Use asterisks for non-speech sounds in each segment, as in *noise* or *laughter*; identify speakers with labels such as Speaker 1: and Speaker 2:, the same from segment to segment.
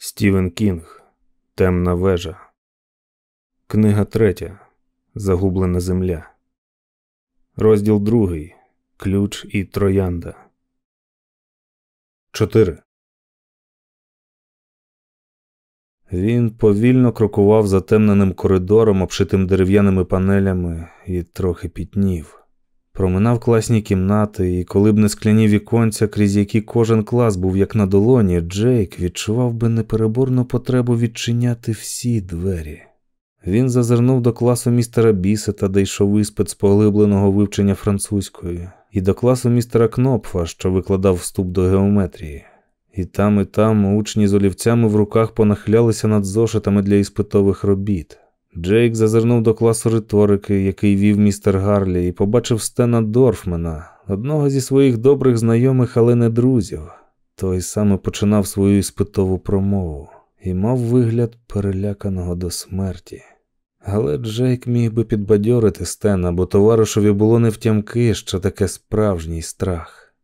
Speaker 1: Стівен Кінг Темна вежа. Книга третя. Загублена земля. Розділ другий. Ключ і троянда. 4. Він повільно крокував затемненим коридором, обшитим дерев'яними панелями, і трохи пітнів. Проминав класні кімнати, і коли б не скляні віконця, крізь які кожен клас був як на долоні, Джейк відчував би непереборну потребу відчиняти всі двері. Він зазирнув до класу містера Бісета, де йшов іспит з поглибленого вивчення французької, і до класу містера Кнопфа, що викладав вступ до геометрії. І там, і там учні з олівцями в руках понахилялися над зошитами для іспитових робіт. Джейк зазирнув до класу риторики, який вів містер Гарлі, і побачив Стена Дорфмена, одного зі своїх добрих знайомих, але не друзів. Той саме починав свою іспитову промову і мав вигляд переляканого до смерті. Але Джейк міг би підбадьорити Стена, бо товаришові було не втямки, що таке справжній страх.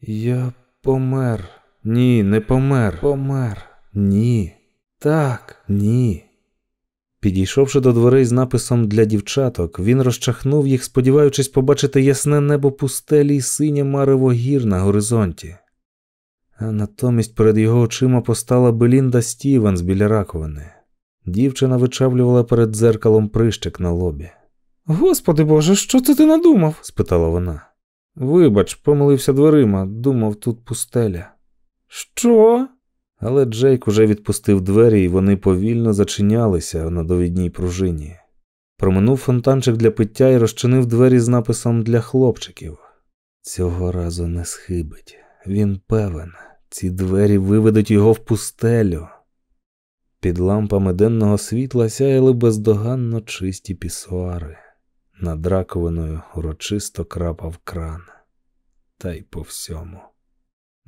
Speaker 1: Я помер. Ні, не помер. Помер. Ні. Так, ні. Підійшовши до дверей з написом для дівчаток, він розчахнув їх, сподіваючись побачити ясне небо пустелі й синє марево гір на горизонті. А натомість перед його очима постала Белінда Стівенс біля раковини. Дівчина вичавлювала перед дзеркалом прищик на лобі. Господи Боже, що це ти надумав? спитала вона. Вибач, помилився дверима, думав, тут пустеля. Що? Але Джейк уже відпустив двері, і вони повільно зачинялися на довідній пружині. Проминув фонтанчик для пиття і розчинив двері з написом для хлопчиків. Цього разу не схибить. Він певен, ці двері виведуть його в пустелю. Під лампами денного світла сяяли бездоганно чисті пісуари. Над раковиною урочисто крапав кран. Та й по всьому.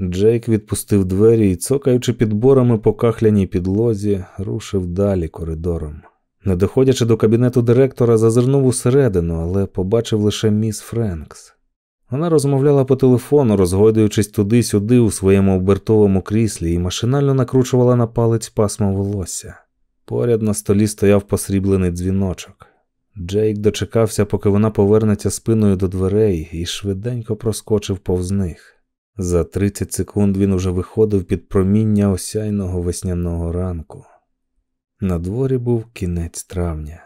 Speaker 1: Джейк відпустив двері і, цокаючи підборами по кахляній підлозі, рушив далі коридором. Не доходячи до кабінету директора, зазирнув усередину, але побачив лише міс Френкс. Вона розмовляла по телефону, розгойдуючись туди-сюди у своєму обертовому кріслі, і машинально накручувала на палець пасмо волосся. Поряд на столі стояв посріблений дзвіночок. Джейк дочекався, поки вона повернеться спиною до дверей, і швиденько проскочив повз них. За 30 секунд він уже виходив під проміння осяйного весняного ранку. На дворі був кінець травня.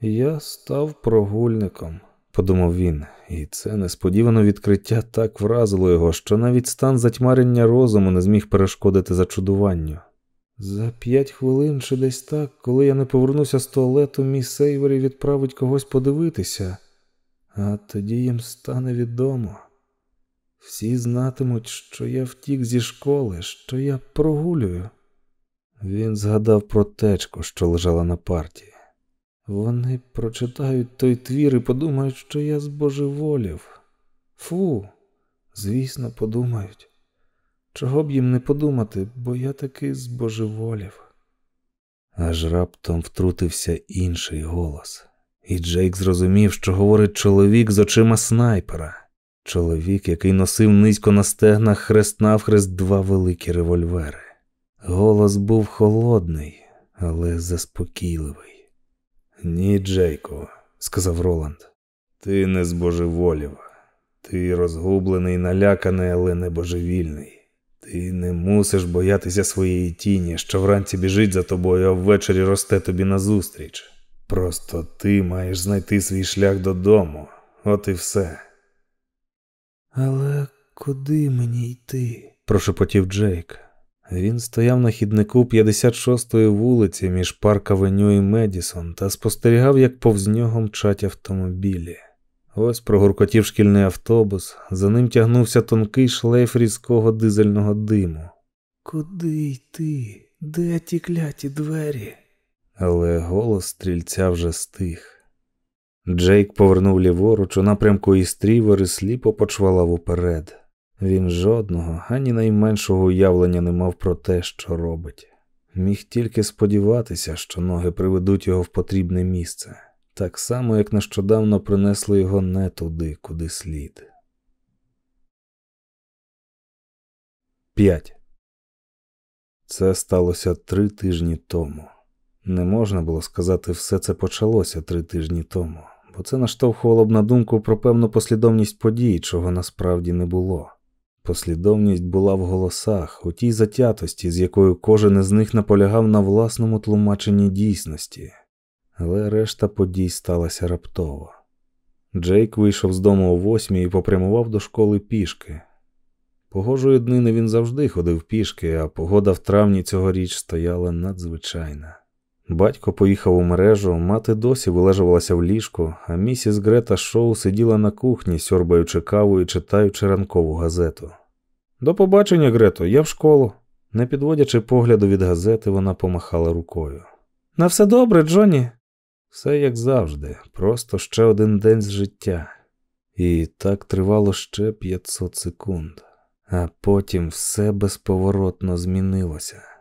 Speaker 1: Я став прогульником, подумав він, і це несподіване відкриття так вразило його, що навіть стан затьмарення розуму не зміг перешкодити зачудуванню. За п'ять хвилин чи десь так, коли я не повернуся з туалету, мій Сейвері відправить когось подивитися, а тоді їм стане відомо. Всі знатимуть, що я втік зі школи, що я прогулюю. Він згадав про течку, що лежала на парті. Вони прочитають той твір і подумають, що я збожеволів. Фу, звісно, подумають. Чого б їм не подумати, бо я таки збожеволів. Аж раптом втрутився інший голос, і Джейк зрозумів, що говорить чоловік з очима снайпера. Чоловік, який носив низько на стегнах хрест навхрест два великі револьвери. Голос був холодний, але заспокійливий. Ні, Джейко, сказав Роланд, ти не збожеволів. Ти розгублений, наляканий, але не божевільний. Ти не мусиш боятися своєї тіні, що вранці біжить за тобою, а ввечері росте тобі назустріч. Просто ти маєш знайти свій шлях додому, от і все. Але куди мені йти? прошепотів Джейк. Він стояв на хіднику 56-ї вулиці між парк Авеню і Медісон та спостерігав, як повз нього мчать автомобілі. Ось прогуркотів шкільний автобус, за ним тягнувся тонкий шлейф різкого дизельного диму. Куди йти? Де ті кляті двері? Але голос стрільця вже стих. Джейк повернув ліворуч у напрямку Істрівер і сліпо почвалав уперед. Він жодного, ані найменшого уявлення не мав про те, що робить. Міг тільки сподіватися, що ноги приведуть його в потрібне місце, так само, як нещодавно принесли його не туди, куди слід. 5. Це сталося три тижні тому. Не можна було сказати, все це почалося три тижні тому, бо це наштовхувало б на думку про певну послідовність подій, чого насправді не було. Послідовність була в голосах, у тій затятості, з якою кожен із них наполягав на власному тлумаченні дійсності, але решта подій сталася раптово. Джейк вийшов з дому о восьмій і попрямував до школи пішки. Погожої днини він завжди ходив пішки, а погода в травні цьогоріч стояла надзвичайна. Батько поїхав у мережу, мати досі вилежувалася в ліжку, а місіс Грета Шоу сиділа на кухні, сьорбаючи каву і читаючи ранкову газету. До побачення, Грето, я в школу. Не підводячи погляду від газети, вона помахала рукою. На все добре, Джонні. Все як завжди, просто ще один день з життя. І так тривало ще 500 секунд, а потім все безповоротно змінилося.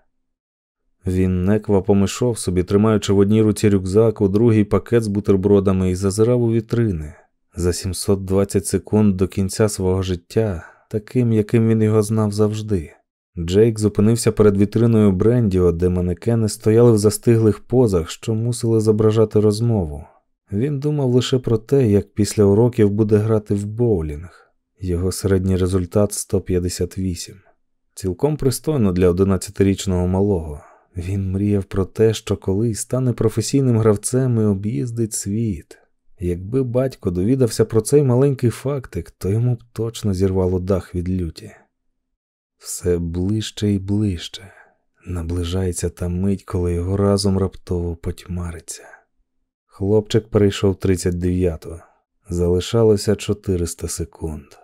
Speaker 1: Він неквапом ішов собі, тримаючи в одній руці рюкзак, у другий пакет з бутербродами і зазирав у вітрини. За 720 секунд до кінця свого життя, таким, яким він його знав завжди. Джейк зупинився перед вітриною Брендіо, де манекени стояли в застиглих позах, що мусили зображати розмову. Він думав лише про те, як після уроків буде грати в боулінг. Його середній результат 158. Цілком пристойно для 11-річного малого. Він мріяв про те, що колись стане професійним гравцем і об'їздить світ. Якби батько довідався про цей маленький фактик, то йому б точно зірвало дах від люті. Все ближче і ближче. Наближається та мить, коли його разом раптово потьмариться. Хлопчик перейшов 39-го. Залишалося 400 секунд.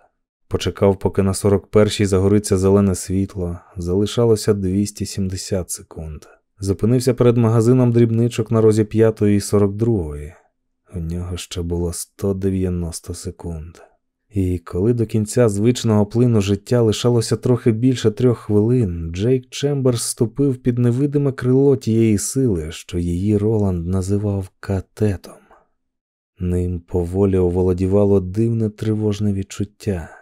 Speaker 1: Почекав, поки на 41-й загориться зелене світло, залишалося 270 секунд. Зупинився перед магазином дрібничок на розі 5 і 42. У нього ще було 190 секунд. І коли до кінця звичного плину життя лишалося трохи більше трьох хвилин, Джейк Чемберс ступив під невидиме крило тієї сили, що її Роланд називав катетом. Ним поволі оволодівало дивне тривожне відчуття.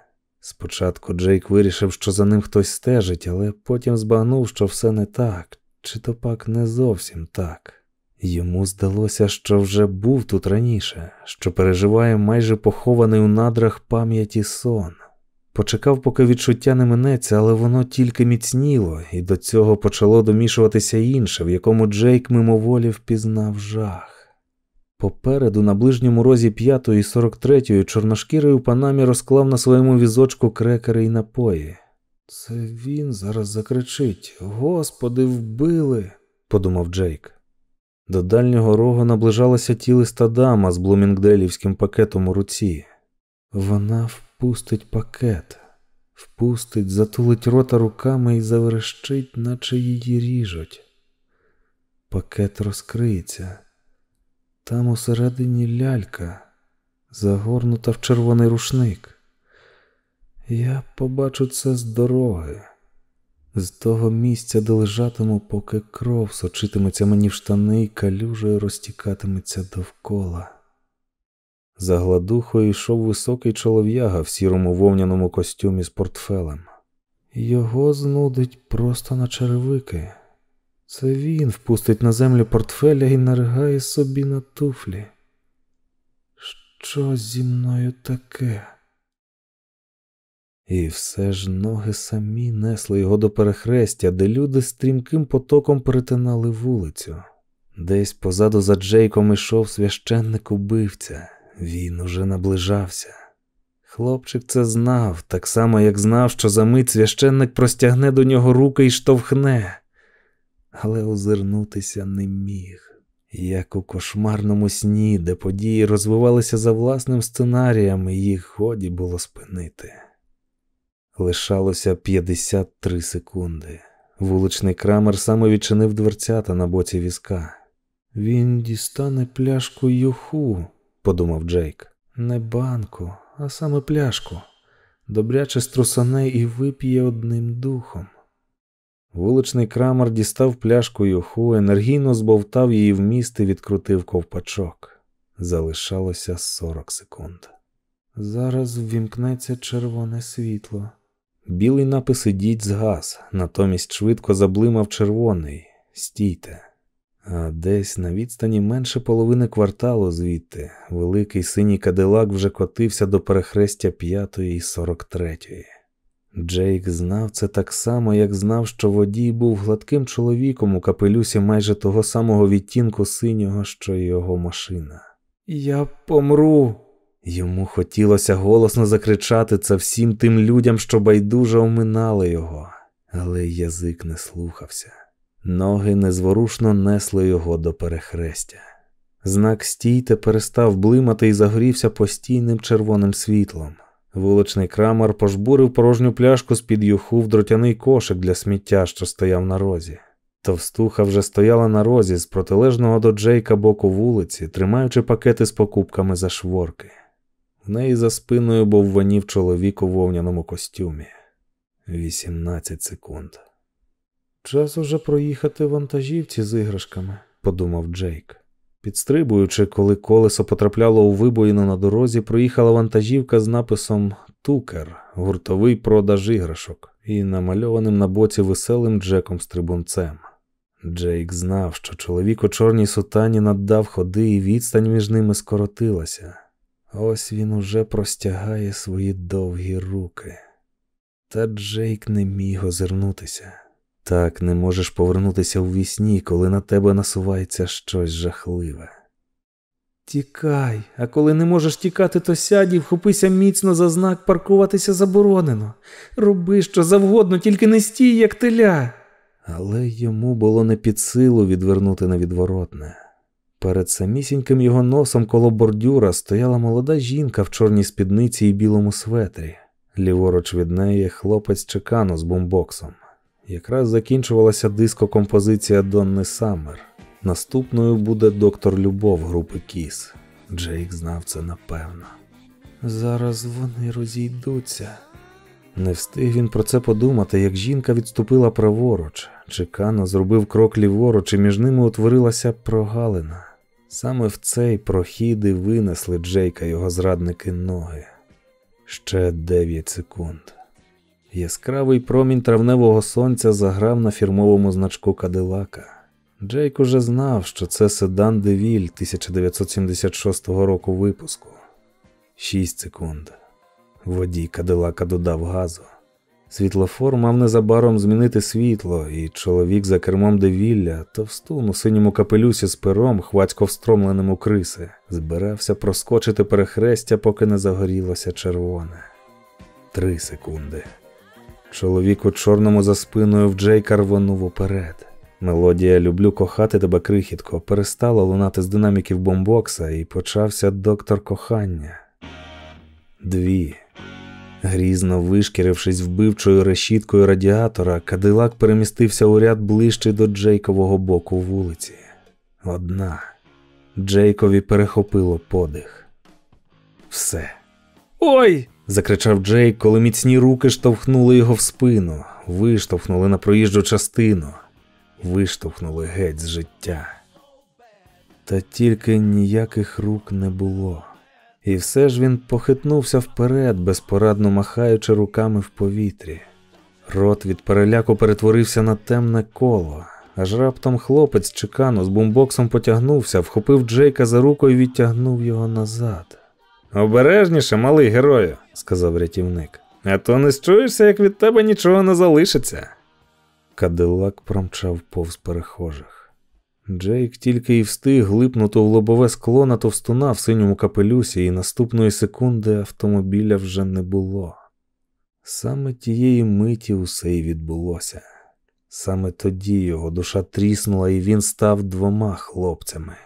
Speaker 1: Спочатку Джейк вирішив, що за ним хтось стежить, але потім збагнув, що все не так, чи то пак не зовсім так. Йому здалося, що вже був тут раніше, що переживає майже похований у надрах пам'яті сон. Почекав, поки відчуття не минеться, але воно тільки міцніло, і до цього почало домішуватися інше, в якому Джейк мимоволі впізнав жах. Попереду, на ближньому розі 5 і 43 чорношкірий у панамі розклав на своєму візочку крекери і напої. Це він зараз закричить Господи, вбили, подумав Джейк. До дальнього рогу наближалася тілиста дама з блумінгделівським пакетом у руці. Вона впустить пакет, впустить, затулить рота руками і заверещить, наче її ріжуть. Пакет розкриється. Там усередині лялька, загорнута в червоний рушник. Я побачу це з дороги, з того місця, де лежатиму, поки кров сочитиметься мені в штани і калюжею розтікатиметься довкола. За гладухою йшов високий чолов'яга в сірому вовняному костюмі з портфелем. Його знудить просто на черевики. Це він впустить на землю портфеля і наригає собі на туфлі. Що зі мною таке? І все ж ноги самі несли його до перехрестя, де люди стрімким потоком перетинали вулицю. Десь позаду за Джейком ішов священник убивця, він уже наближався. Хлопчик це знав, так само, як знав, що за мить священник простягне до нього руки і штовхне але озирнутися не міг. Як у кошмарному сні, де події розвивалися за власним сценарієм, їх годі було спинити. Лишалося 53 секунди. Вуличний крамер саме відчинив дверцята на боці візка. Він дістане пляшку юху, подумав Джейк. Не банку, а саме пляшку. Добряче струсане і вип'є одним духом. Вуличний крамер дістав пляшку юху, енергійно збовтав її в міст і відкрутив ковпачок. Залишалося 40 секунд. Зараз ввімкнеться червоне світло, Білий напис «Ідіть згас, натомість швидко заблимав червоний. Стійте. А десь на відстані менше половини кварталу звідти великий синій кадилак вже котився до перехрестя п'ятої і сорок третьої. Джейк знав це так само, як знав, що водій був гладким чоловіком у капелюсі майже того самого відтінку синього, що й його машина. Я помру. Йому хотілося голосно закричати це всім тим людям, що байдуже оминали його, але язик не слухався. Ноги незворушно несли його до перехрестя. Знак стійте перестав блимати і загорівся постійним червоним світлом. Вуличний крамар пожбурив порожню пляшку з під юху в дротяний кошик для сміття, що стояв на розі. Товстуха вже стояла на розі з протилежного до Джейка боку вулиці, тримаючи пакети з покупками за шворки. В неї за спиною був ванів чоловік у вовняному костюмі. 18 секунд. Час уже проїхати вантажівці з іграшками, подумав Джейк. Підстрибуючи, коли колесо потрапляло у вибоїну на дорозі, проїхала вантажівка з написом Тукер, гуртовий продаж іграшок, і намальованим на боці веселим Джеком стрибунцем. Джейк знав, що чоловік у чорній сутані наддав ходи, і відстань між ними скоротилася. Ось він уже простягає свої довгі руки. Та Джейк не міг озирнутися. Так не можеш повернутися у вісні, коли на тебе насувається щось жахливе. Тікай, а коли не можеш тікати, то сядь і вхопися міцно за знак паркуватися заборонено. Роби що завгодно, тільки не стій, як теля. Але йому було не під силу відвернути на відворотне. Перед самісіньким його носом коло бордюра стояла молода жінка в чорній спідниці і білому светрі. Ліворуч від неї хлопець чекано з бумбоксом. Якраз закінчувалася дискокомпозиція Донни Саммер. Наступною буде доктор Любов групи Кіс. Джейк знав це напевно. Зараз вони розійдуться. Не встиг він про це подумати, як жінка відступила праворуч. Чекано зробив крок ліворуч, і між ними утворилася прогалина. Саме в цей прохід і винесли Джейка його зрадники ноги. Ще дев'ять секунд. Яскравий промінь травневого сонця заграв на фірмовому значку Кадилака. Джейк уже знав, що це седан Девіль 1976 року випуску. Шість секунд. Водій Кадилака додав газу. Світлофор мав незабаром змінити світло, і чоловік за кермом Девілля, товстун у синьому капелюсі з пером, хвацько встромленим у криси, збирався проскочити перехрестя, поки не загорілося червоне. Три секунди. Чоловік у чорному за спиною в Джейка рвонув уперед. Мелодія Люблю кохати тебе крихітко перестала лунати з динаміків бомбокса, і почався доктор кохання. Дві. Грізно вишкірившись вбивчою решіткою радіатора, кадилак перемістився у ряд ближче до Джейкового боку вулиці. Одна. Джейкові перехопило подих. Все. Ой! Закричав Джейк, коли міцні руки штовхнули його в спину, виштовхнули на проїжджу частину, виштовхнули геть з життя. Та тільки ніяких рук не було. І все ж він похитнувся вперед, безпорадно махаючи руками в повітрі. Рот від переляку перетворився на темне коло, аж раптом хлопець чекано з бумбоксом потягнувся, вхопив Джейка за руку і відтягнув його назад. Обережніше, малий герою, сказав рятівник, а то не чуєшся, як від тебе нічого не залишиться. Кадилак промчав повз перехожих. Джейк тільки й встиг глипнути в лобове скло на товстуна в синьому капелюсі, і наступної секунди автомобіля вже не було. Саме тієї миті усе й відбулося. Саме тоді його душа тріснула, і він став двома хлопцями.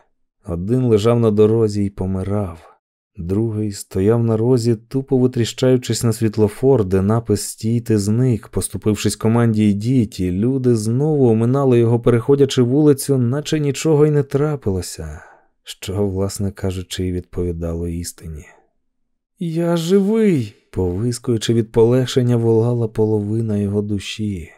Speaker 1: Один лежав на дорозі і помирав. Другий стояв на розі, тупо витріщаючись на світлофор, де напис Стійте зник, поступившись команді «Йдіть», і люди знову оминали його, переходячи вулицю, наче нічого й не трапилося, що, власне кажучи, і відповідало істині. Я живий, повискуючи від полегшення, волала половина його душі.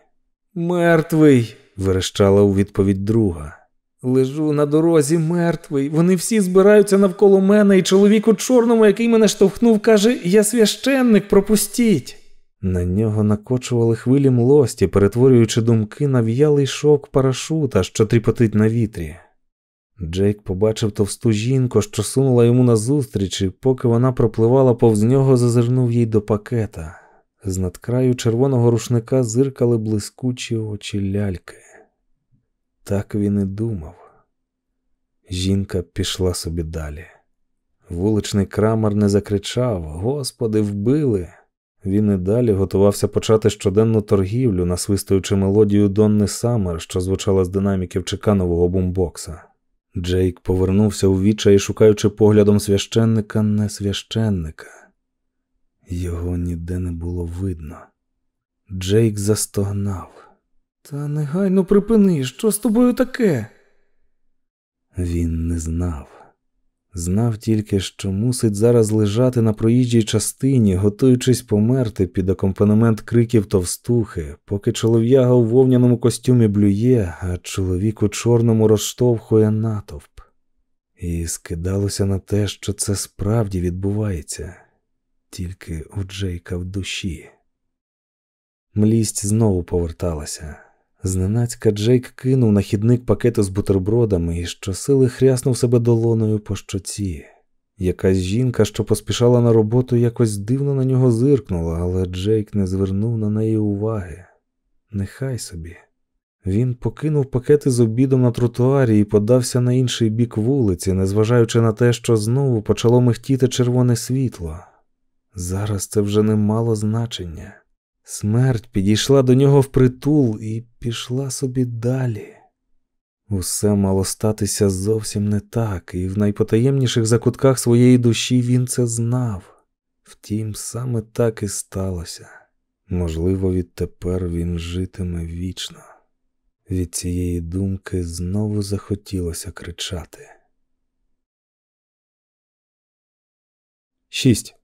Speaker 1: Мертвий, верещала у відповідь друга. Лежу на дорозі мертвий. Вони всі збираються навколо мене, і чоловік у чорному, який мене штовхнув, каже: Я священник, пропустіть. На нього накочували хвилі млості, перетворюючи думки на в'ялий шок парашута, що тріпотить на вітрі. Джейк побачив товсту жінку, що сунула йому назустріч, і поки вона пропливала повз нього, зазирнув їй до пакета. З надкраю червоного рушника зиркали блискучі очі ляльки. Так він і думав. Жінка пішла собі далі. Вуличний крамар не закричав Господи, вбили. Він і далі готувався почати щоденну торгівлю, насвистуючи мелодію Донни Саммер, що звучала з динаміків чеканового бумбокса. Джейк повернувся у відчаї, шукаючи поглядом священника не священника. Його ніде не було видно. Джейк застогнав. Та негайно припини, що з тобою таке? Він не знав. Знав тільки, що мусить зараз лежати на проїжджій частині, готуючись померти під акомпанемент криків товстухи, поки чолов'яга у вовняному костюмі блює, а чоловік у чорному розштовхує натовп. І скидалося на те, що це справді відбувається, тільки у Джейка в душі. Млість знову поверталася. Зненацька Джейк кинув на хідник пакети з бутербродами і щосили хряснув себе долоною по щоці. Якась жінка, що поспішала на роботу, якось дивно на нього зиркнула, але Джейк не звернув на неї уваги. Нехай собі. Він покинув пакети з обідом на тротуарі і подався на інший бік вулиці, незважаючи на те, що знову почало михтіти червоне світло. Зараз це вже не мало значення. Смерть підійшла до нього впритул і пішла собі далі. Усе мало статися зовсім не так, і в найпотаємніших закутках своєї душі він це знав. Втім, саме так і сталося. Можливо, відтепер він житиме вічно. Від цієї думки знову захотілося кричати. 6.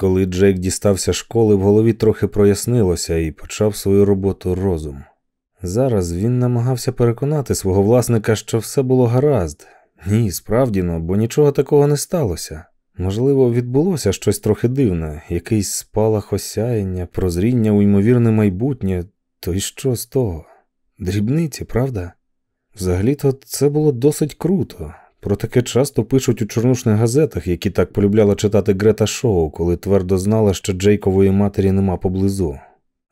Speaker 1: Коли Джейк дістався школи, в голові трохи прояснилося і почав свою роботу розум. Зараз він намагався переконати свого власника, що все було гаразд. Ні, справді, ну, бо нічого такого не сталося. Можливо, відбулося щось трохи дивне, якийсь спалах осяяння, прозріння у ймовірне майбутнє, то й що з того? Дрібниці, правда? Взагалі-то це було досить круто. Про таке часто пишуть у чорнушних газетах, які так полюбляла читати Грета Шоу, коли твердо знала, що Джейкової матері нема поблизу.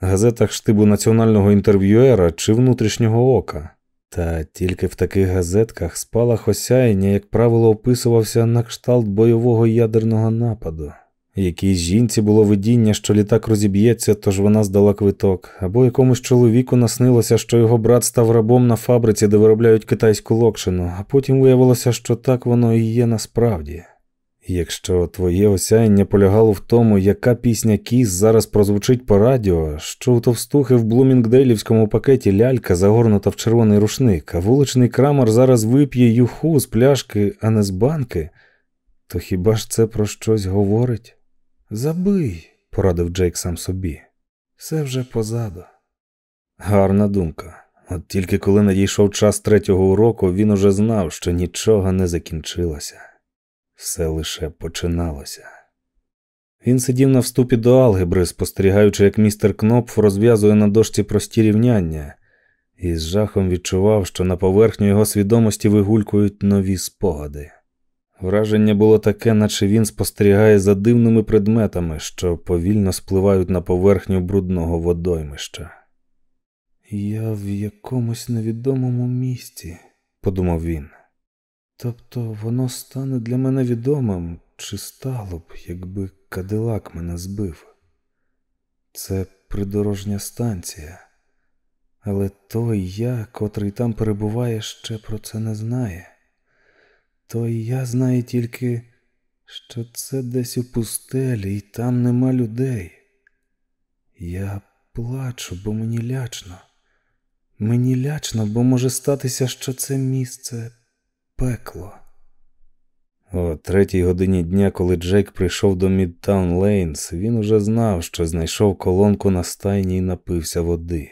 Speaker 1: Газетах штибу національного інтерв'юера чи внутрішнього ока. Та тільки в таких газетках спалах осяяння, як правило, описувався на кшталт бойового ядерного нападу. Якійсь жінці було видіння, що літак розіб'ється, тож вона здала квиток, або якомусь чоловіку наснилося, що його брат став рабом на фабриці, де виробляють китайську локшину, а потім виявилося, що так воно і є насправді. Якщо твоє осяяння полягало в тому, яка пісня Кіс зараз прозвучить по радіо, що у товстухи в Блумінгдейлівському пакеті лялька загорнута в червоний рушник, а вуличний крамар зараз вип'є юху з пляшки, а не з банки, то хіба ж це про щось говорить? Забий, порадив Джейк сам собі. Все вже позаду. Гарна думка. От тільки коли надійшов час третього уроку, він уже знав, що нічого не закінчилося, все лише починалося. Він сидів на вступі до алгебри, спостерігаючи, як містер Кнопф розв'язує на дошці прості рівняння, і з жахом відчував, що на поверхню його свідомості вигулькують нові спогади. Враження було таке, наче він спостерігає за дивними предметами, що повільно спливають на поверхню брудного водоймища. Я в якомусь невідомому місці, подумав він. Тобто воно стане для мене відомим, чи стало б, якби кадилак мене збив. Це придорожня станція, але той я, котрий там перебуває, ще про це не знає то я знаю тільки, що це десь у пустелі, і там нема людей. Я плачу, бо мені лячно. Мені лячно, бо може статися, що це місце пекло. О третій годині дня, коли Джейк прийшов до Мідтаун Лейнс, він уже знав, що знайшов колонку на стайні і напився води.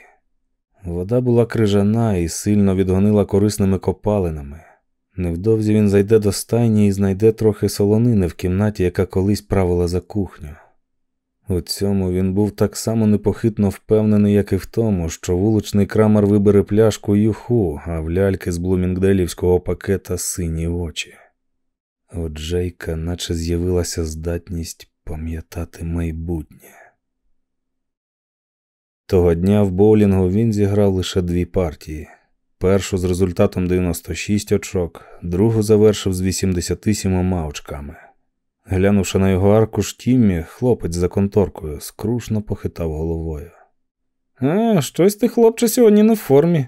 Speaker 1: Вода була крижана і сильно відгонила корисними копалинами. Невдовзі він зайде до стайні і знайде трохи солонини в кімнаті, яка колись правила за кухню. У цьому він був так само непохитно впевнений, як і в тому, що вуличний крамар вибере пляшку юху, а в ляльки з блумінгделівського пакета сині очі. У Джейка наче з'явилася здатність пам'ятати майбутнє. Того дня в боулінгу він зіграв лише дві партії. Першу з результатом 96 очок, другу завершив з 87 очками. Глянувши на його аркуш Тіммі, хлопець за конторкою скрушно похитав головою. А, щось ти, хлопче, сьогодні не в формі.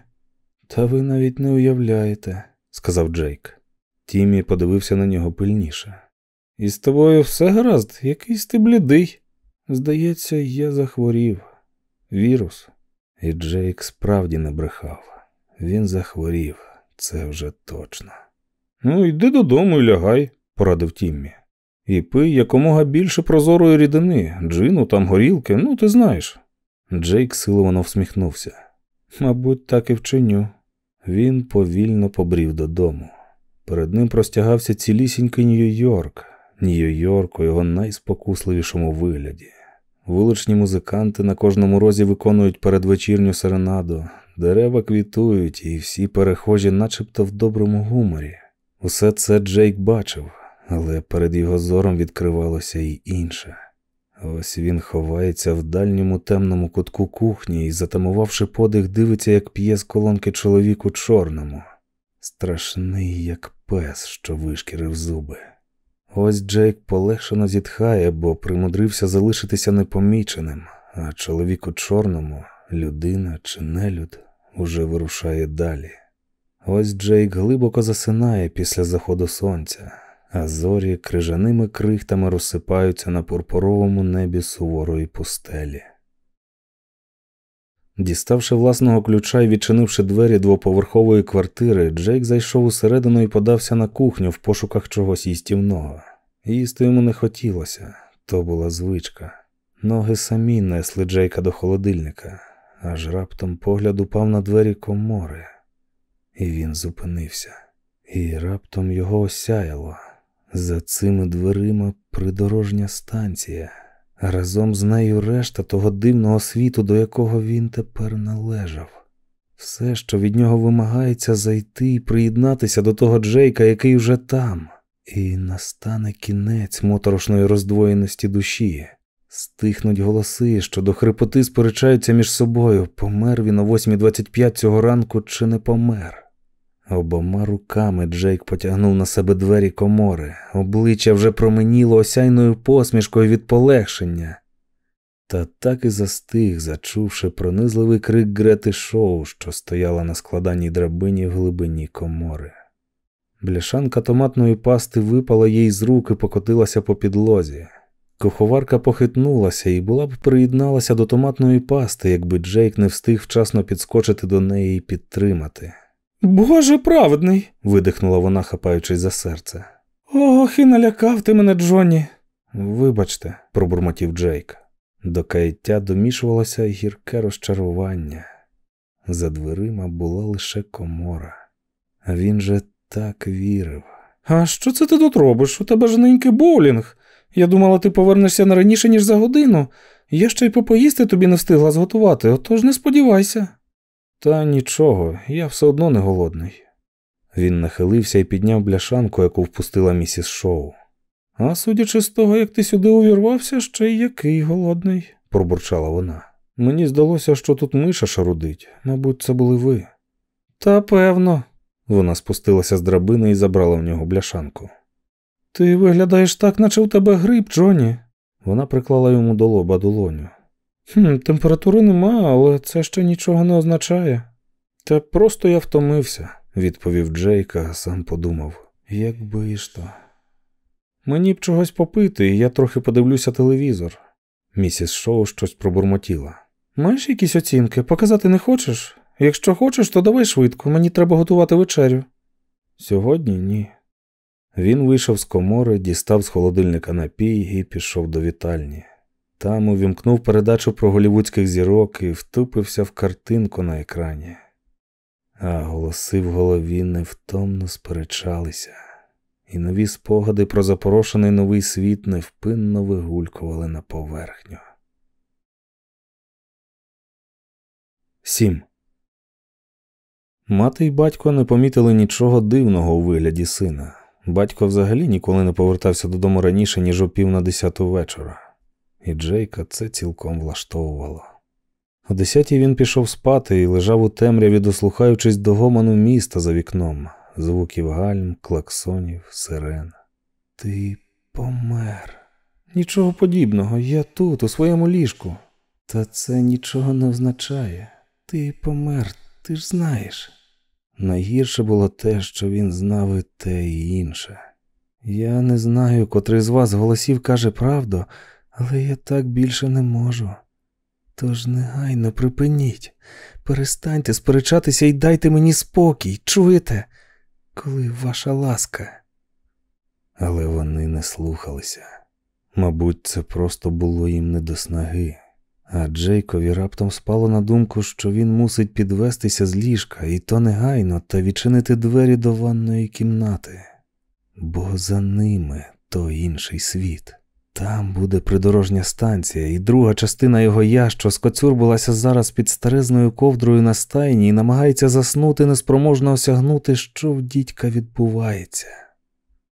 Speaker 1: Та ви навіть не уявляєте, сказав Джейк. Тіммі подивився на нього пильніше. І з тобою все гаразд, якийсь ти блідий. Здається, я захворів. Вірус. І Джейк справді не брехав. Він захворів, це вже точно. Ну, йди додому і лягай, порадив Тіммі. І пий якомога більше прозорої рідини, джину, там горілки, ну ти знаєш. Джейк силовано всміхнувся. Мабуть, так і вчиню. Він повільно побрів додому. Перед ним простягався цілісінький Нью-Йорк, Нью-Йорк у його найспокусливішому вигляді. Вуличні музиканти на кожному розі виконують передвечірню серенаду, дерева квітують, і всі перехожі, начебто в доброму гуморі. Усе це Джейк бачив, але перед його зором відкривалося й інше. Ось він ховається в дальньому темному кутку кухні і, затамувавши подих, дивиться, як п'є з колонки чоловік у чорному, страшний, як пес, що вишкірив зуби. Ось Джейк полегшено зітхає, бо примудрився залишитися непоміченим, а чоловік у чорному, людина чи нелюд, уже вирушає далі. Ось Джейк глибоко засинає після заходу сонця, а зорі крижаними крихтами розсипаються на пурпуровому небі суворої пустелі. Діставши власного ключа і відчинивши двері двоповерхової квартири, Джейк зайшов усередину і подався на кухню в пошуках чогось їстівного. Їсти йому не хотілося, то була звичка. Ноги самі несли Джейка до холодильника, аж раптом погляд упав на двері комори, і він зупинився, і раптом його осяяло. За цими дверима придорожня станція разом з нею решта того дивного світу, до якого він тепер належав. Все, що від нього вимагається зайти і приєднатися до того Джейка, який вже там, і настане кінець моторошної роздвоєності душі. Стихнуть голоси, що до хрипоти сперечаються між собою, помер він о 8.25 цього ранку чи не помер. Обома руками Джейк потягнув на себе двері комори, обличчя вже променіло осяйною посмішкою від полегшення. Та так і застиг, зачувши пронизливий крик Грети Шоу, що стояла на складаній драбині в глибині комори. Бляшанка томатної пасти випала їй з рук і покотилася по підлозі. Куховарка похитнулася і була б приєдналася до томатної пасти, якби Джейк не встиг вчасно підскочити до неї і підтримати. Боже праведний. видихнула вона, хапаючись за серце. Ох, і налякав ти мене, Джонні. Вибачте, пробурмотів Джейк. До каяття домішувалося гірке розчарування. За дверима була лише комора, а він же так вірив. А що це ти тут робиш? У тебе ж ненький боулінг. Я думала, ти повернешся не раніше, ніж за годину. Я ще й попоїсти тобі не встигла зготувати, отож не сподівайся. Та нічого, я все одно не голодний. Він нахилився і підняв бляшанку, яку впустила місіс Шоу. А судячи з того, як ти сюди увірвався, ще й який голодний, пробурчала вона. Мені здалося, що тут миша шарудить, мабуть, це були ви. Та певно, вона спустилася з драбини і забрала в нього бляшанку. Ти виглядаєш так, наче у тебе грип, Джоні. Вона приклала йому до лоба долоню. «Хм, Температури нема, але це ще нічого не означає. Та просто я втомився, відповів Джейка, сам подумав, як би ж то. Мені б чогось попити, і я трохи подивлюся телевізор. Місіс Шоу щось пробурмотіла. Маєш якісь оцінки? Показати не хочеш? Якщо хочеш, то давай швидко, мені треба готувати вечерю. Сьогодні ні. Він вийшов з комори, дістав з холодильника напій і пішов до вітальні. Там увімкнув передачу про голівудських зірок і втупився в картинку на екрані. А голоси в голові невтомно сперечалися. і нові спогади про запорошений новий світ невпинно вигулькували на поверхню. Сім. Мати й батько не помітили нічого дивного у вигляді сина. Батько взагалі ніколи не повертався додому раніше, ніж о пів на десяту вечора, і Джейка це цілком влаштовувало. О десятій він пішов спати і лежав у темряві, дослухаючись до гомону міста за вікном, звуків гальм, клаксонів, сирен. Ти помер. Нічого подібного, я тут, у своєму ліжку. Та це нічого не означає. Ти помер, ти ж знаєш. Найгірше було те, що він знав і те і інше. Я не знаю, котрий з вас голосів каже правду, але я так більше не можу. Тож негайно припиніть, перестаньте сперечатися і дайте мені спокій, чуєте, коли ваша ласка. Але вони не слухалися. Мабуть, це просто було їм не до снаги. А Джейкові раптом спало на думку, що він мусить підвестися з ліжка, і то негайно, та відчинити двері до ванної кімнати, бо за ними то інший світ. Там буде придорожня станція, і друга частина його я, що скоцюрбилася зараз під старезною ковдрою на стайні і намагається заснути, неспроможно осягнути, що в дідька відбувається.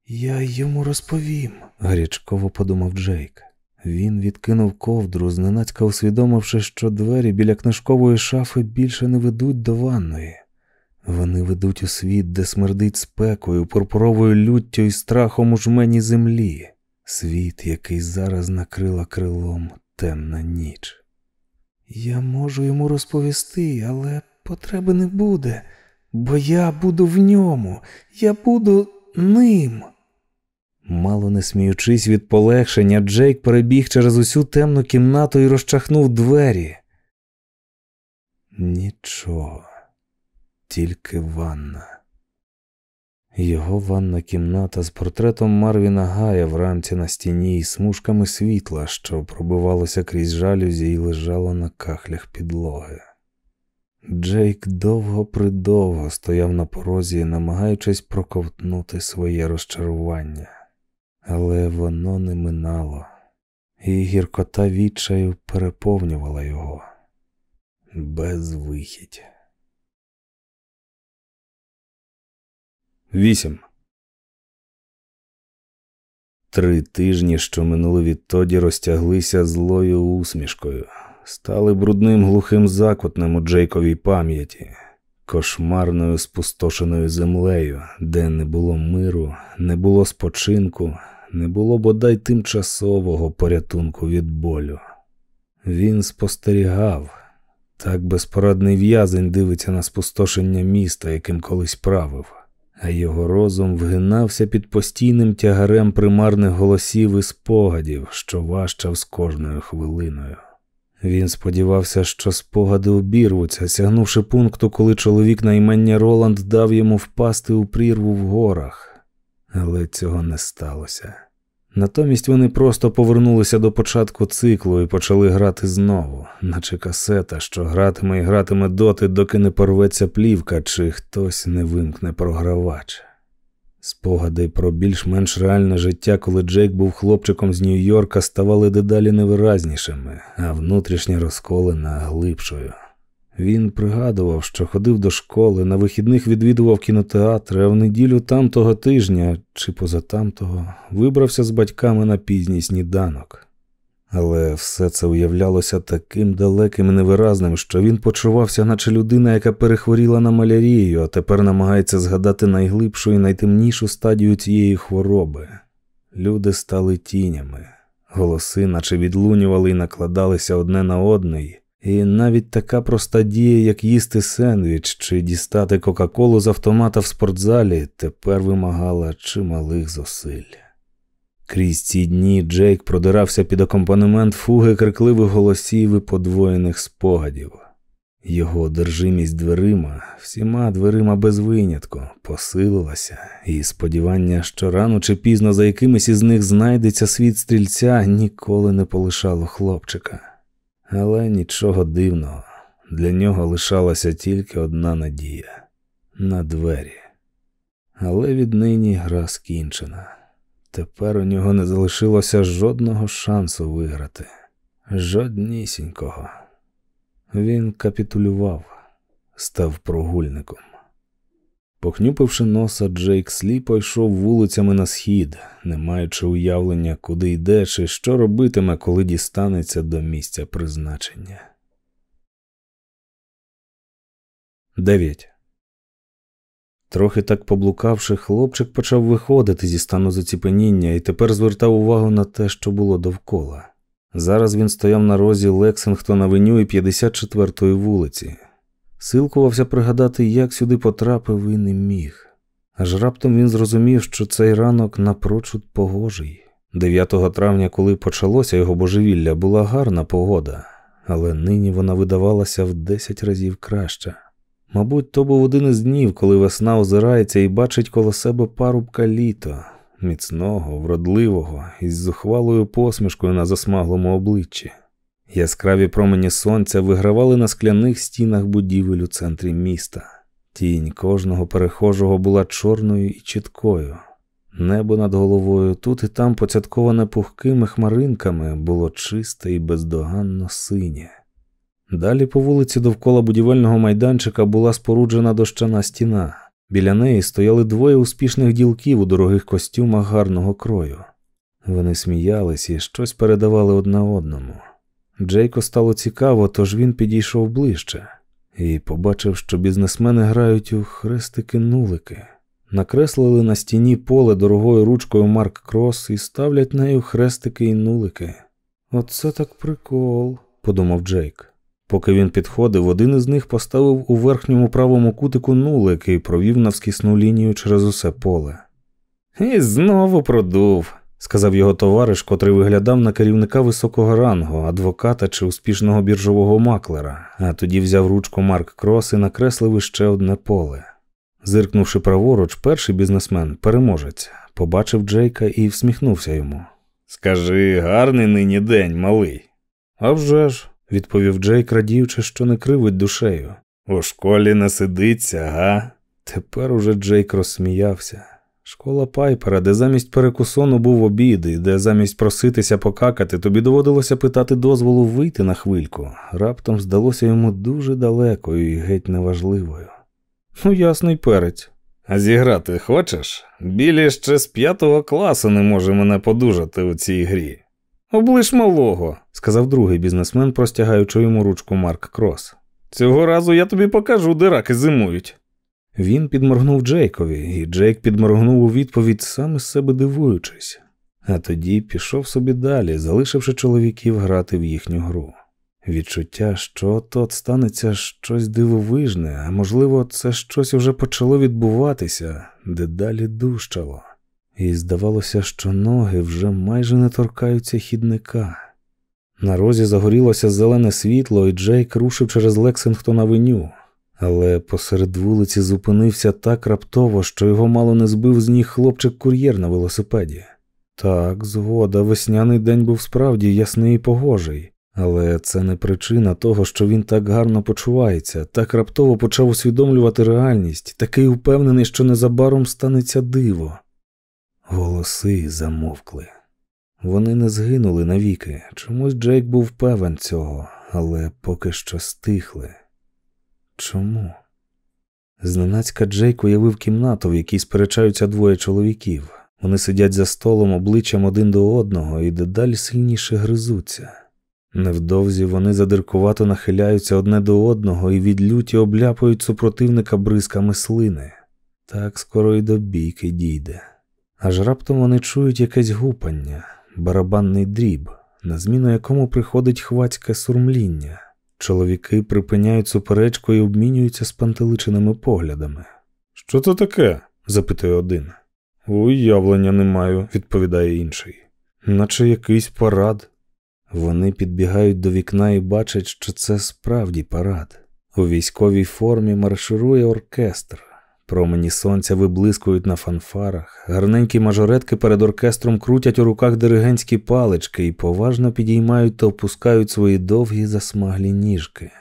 Speaker 1: Я йому розповім, гарячково подумав Джейк. Він відкинув ковдру, зненацька усвідомивши, що двері біля книжкової шафи більше не ведуть до ванної. Вони ведуть у світ, де смердить спекою, пурпуровою люттю і страхом у жмені землі, світ, який зараз накрила крилом темна ніч. Я можу йому розповісти, але потреби не буде, бо я буду в ньому, я буду ним. Мало не сміючись від полегшення, Джейк перебіг через усю темну кімнату і розчахнув двері. Нічого, тільки ванна. Його ванна кімната з портретом Марвіна Гая в рамці на стіні і смужками світла, що пробивалося крізь жалюзі і лежало на кахлях підлоги. Джейк довго придовго стояв на порозі, намагаючись проковтнути своє розчарування але воно не минало, і гіркота відчаю переповнювала його безвихідь. Вісім. Три тижні, що минули відтоді, розтяглися злою усмішкою, стали брудним глухим закутнем у Джейковій пам'яті, кошмарною спустошеною землею, де не було миру, не було спочинку, не було бодай тимчасового порятунку від болю. Він спостерігав, так безпорадний в'язень дивиться на спустошення міста, яким колись правив, а його розум вгинався під постійним тягарем примарних голосів і спогадів, що важчав з кожною хвилиною. Він сподівався, що спогади обірвуться, сягнувши пункту, коли чоловік на імення Роланд дав йому впасти у прірву в горах але цього не сталося. Натомість вони просто повернулися до початку циклу і почали грати знову, наче касета, що гратиме і гратиме доти, доки не порветься плівка, чи хтось не вимкне програвач. Спогади про більш-менш реальне життя, коли Джейк був хлопчиком з Нью-Йорка, ставали дедалі невиразнішими, а внутрішня розколена глибшою. Він пригадував, що ходив до школи, на вихідних відвідував кінотеатри, а в неділю тамтого тижня чи позатамтого вибрався з батьками на пізній сніданок. Але все це уявлялося таким далеким і невиразним, що він почувався, наче людина, яка перехворіла на малярію, а тепер намагається згадати найглибшу і найтемнішу стадію цієї хвороби. Люди стали тінями, голоси, наче відлунювали і накладалися одне на одне. І навіть така проста дія, як їсти сендвіч чи дістати Кока-Колу з автомата в спортзалі, тепер вимагала чималих зусиль. Крізь ці дні Джейк продирався під акомпанемент фуги крикливих голосів і подвоєних спогадів. Його одержимість дверима, всіма дверима без винятку, посилилася, і сподівання, що рано чи пізно за якимись із них знайдеться світ стрільця, ніколи не полишало хлопчика. Але нічого дивного, для нього лишалася тільки одна надія на двері. але віднині гра скінчена. Тепер у нього не залишилося жодного шансу виграти, жоднісінького. Він капітулював, став прогульником. Похнюпивши носа, Джейк сліпо йшов вулицями на схід, не маючи уявлення, куди йде чи що робитиме, коли дістанеться до місця призначення. 9. Трохи так поблукавши, хлопчик почав виходити зі стану заціпеніння і тепер звертав увагу на те, що було довкола. Зараз він стояв на розі Лексингтона Веню і 54-ї вулиці. Силкувався пригадати, як сюди потрапив і не міг. Аж раптом він зрозумів, що цей ранок напрочуд погожий. 9 травня, коли почалося його божевілля, була гарна погода, але нині вона видавалася в 10 разів краще. Мабуть, то був один із днів, коли весна озирається і бачить коло себе парубка літо, міцного, вродливого, із зухвалою посмішкою на засмаглому обличчі. Яскраві промені сонця вигравали на скляних стінах будівель у центрі міста. Тінь кожного перехожого була чорною і чіткою. Небо над головою тут і там поцятковане пухкими хмаринками було чисте і бездоганно синє. Далі по вулиці довкола будівельного майданчика була споруджена дощана стіна. Біля неї стояли двоє успішних ділків у дорогих костюмах гарного крою. Вони сміялись і щось передавали одне одному. Джейко стало цікаво, тож він підійшов ближче і побачив, що бізнесмени грають у хрестики-нулики. Накреслили на стіні поле дорогою ручкою Марк Крос і ставлять нею хрестики і нулики. Оце так прикол, подумав Джейк. Поки він підходив, один із них поставив у верхньому правому кутику нулик і провів навскісну лінію через усе поле. І знову продув, сказав його товариш, котрий виглядав на керівника високого рангу, адвоката чи успішного біржового маклера, а тоді взяв ручку Марк Крос і накреслив іще одне поле. Зиркнувши праворуч, перший бізнесмен, переможець, побачив Джейка і всміхнувся йому. Скажи, гарний нині день, малий. «А вже ж», – відповів Джейк, радіючи, що не кривить душею. У школі не сидиться, га? Тепер уже Джейк розсміявся. Школа Пайпера, де замість перекусону був обід, і де замість проситися покакати, тобі доводилося питати дозволу вийти на хвильку, раптом здалося йому дуже далекою і геть неважливою. Ну, ясний перець. А зіграти хочеш? Білі ще з п'ятого класу не може мене подужати у цій грі. Облиш малого, сказав другий бізнесмен, простягаючи йому ручку Марк Крос. Цього разу я тобі покажу, де раки зимують. Він підморгнув Джейкові, і Джейк підморгнув у відповідь, саме з себе дивуючись, а тоді пішов собі далі, залишивши чоловіків грати в їхню гру. Відчуття, що тут станеться щось дивовижне, а можливо, це щось уже почало відбуватися, дедалі дужчало, і здавалося, що ноги вже майже не торкаються хідника. На розі загорілося зелене світло, і Джейк рушив через Лексингтон авеню але посеред вулиці зупинився так раптово, що його мало не збив з ніг хлопчик-кур'єр на велосипеді. Так, згода, весняний день був справді ясний і погожий, але це не причина того, що він так гарно почувається, так раптово почав усвідомлювати реальність, такий упевнений, що незабаром станеться диво. Голоси замовкли. Вони не згинули навіки. Чомусь Джейк був певен цього, але поки що стихли. Чому? Зненацька Джейк уявив кімнату, в якій сперечаються двоє чоловіків. Вони сидять за столом обличчям один до одного і дедалі сильніше гризуться. Невдовзі вони задиркувато нахиляються одне до одного і від люті обляпують супротивника бризками слини. Так скоро й до бійки дійде. Аж раптом вони чують якесь гупання, барабанний дріб, на зміну якому приходить хвацьке сурмління. Чоловіки припиняють суперечку і обмінюються спантеличеними поглядами. Що це таке? запитує один. Уявлення не маю, відповідає інший. Наче якийсь парад. Вони підбігають до вікна і бачать, що це справді парад. У військовій формі марширує оркестр. Промені сонця виблискують на фанфарах, гарненькі мажоретки перед оркестром крутять у руках диригентські палички і поважно підіймають та опускають свої довгі засмаглі ніжки.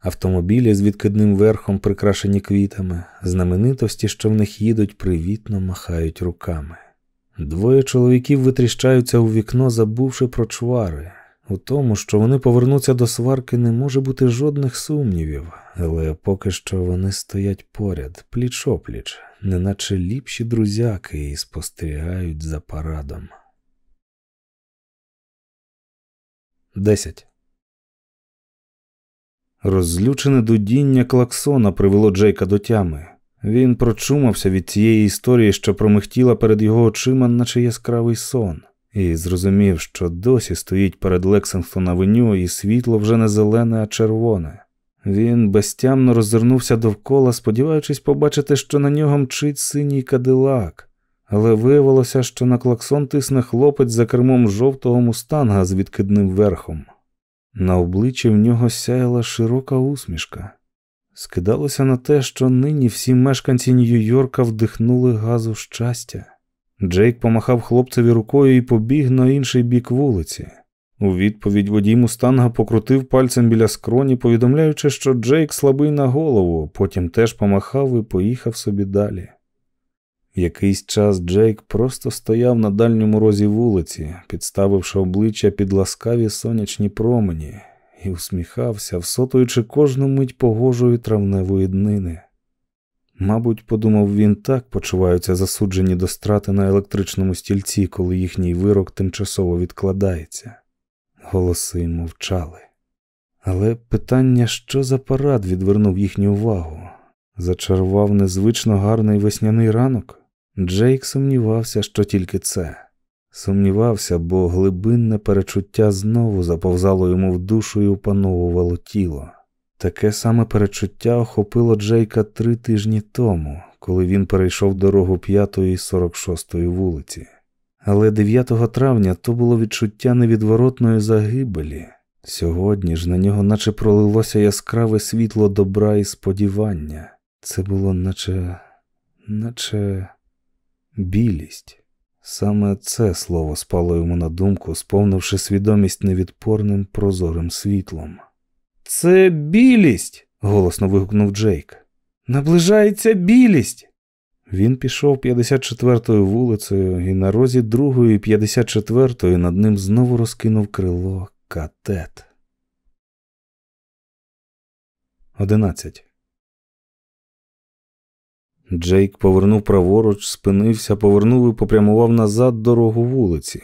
Speaker 1: Автомобілі з відкидним верхом, прикрашені квітами, знаменитості, що в них їдуть, привітно махають руками. Двоє чоловіків витріщаються у вікно, забувши про чвари. У тому, що вони повернуться до сварки, не може бути жодних сумнівів, але поки що вони стоять поряд, пліч опліч, неначе ліпші друзяки і спостерігають за парадом. 10. Розлючене дудіння клаксона привело Джейка до тями. Він прочумався від цієї історії, що промихтіла перед його очима, наче яскравий сон, і зрозумів, що досі стоїть перед Лексингтон авеню, і світло вже не зелене, а червоне. Він безтямно роззирнувся довкола, сподіваючись побачити, що на нього мчить синій кадилак, але виявилося, що на клаксон тисне хлопець за кермом жовтого мустанга з відкидним верхом. На обличчі в нього сяяла широка усмішка. Скидалося на те, що нині всі мешканці Нью-Йорка вдихнули газу щастя. Джейк помахав хлопцеві рукою і побіг на інший бік вулиці. У відповідь водій мустанга покрутив пальцем біля скроні, повідомляючи, що Джейк слабий на голову, потім теж помахав і поїхав собі далі. Якийсь час Джейк просто стояв на дальньому розі вулиці, підставивши обличчя під ласкаві сонячні промені, і усміхався, всотуючи кожну мить погожої травневої днини. Мабуть, подумав він, так почуваються засуджені до страти на електричному стільці, коли їхній вирок тимчасово відкладається. Голоси мовчали. Але питання, що за парад відвернув їхню увагу, зачарував незвично гарний весняний ранок. Джейк сумнівався, що тільки це. Сумнівався, бо глибинне перечуття знову заповзало йому в душу і опановувало тіло. Таке саме перечуття охопило Джейка три тижні тому, коли він перейшов дорогу 5 і 46 вулиці. Але 9 травня то було відчуття невідворотної загибелі. Сьогодні ж на нього наче пролилося яскраве світло добра і сподівання. Це було наче, наче білість. Саме це слово спало йому на думку, сповнивши свідомість невідпорним прозорим світлом. Це білість. голосно вигукнув Джейк. Наближається білість. Він пішов 54-ю вулицею, і на розі другої 54-ї над ним знову розкинув крило катет. 11. Джейк повернув праворуч, спинився, повернув і попрямував назад дорогу вулиці.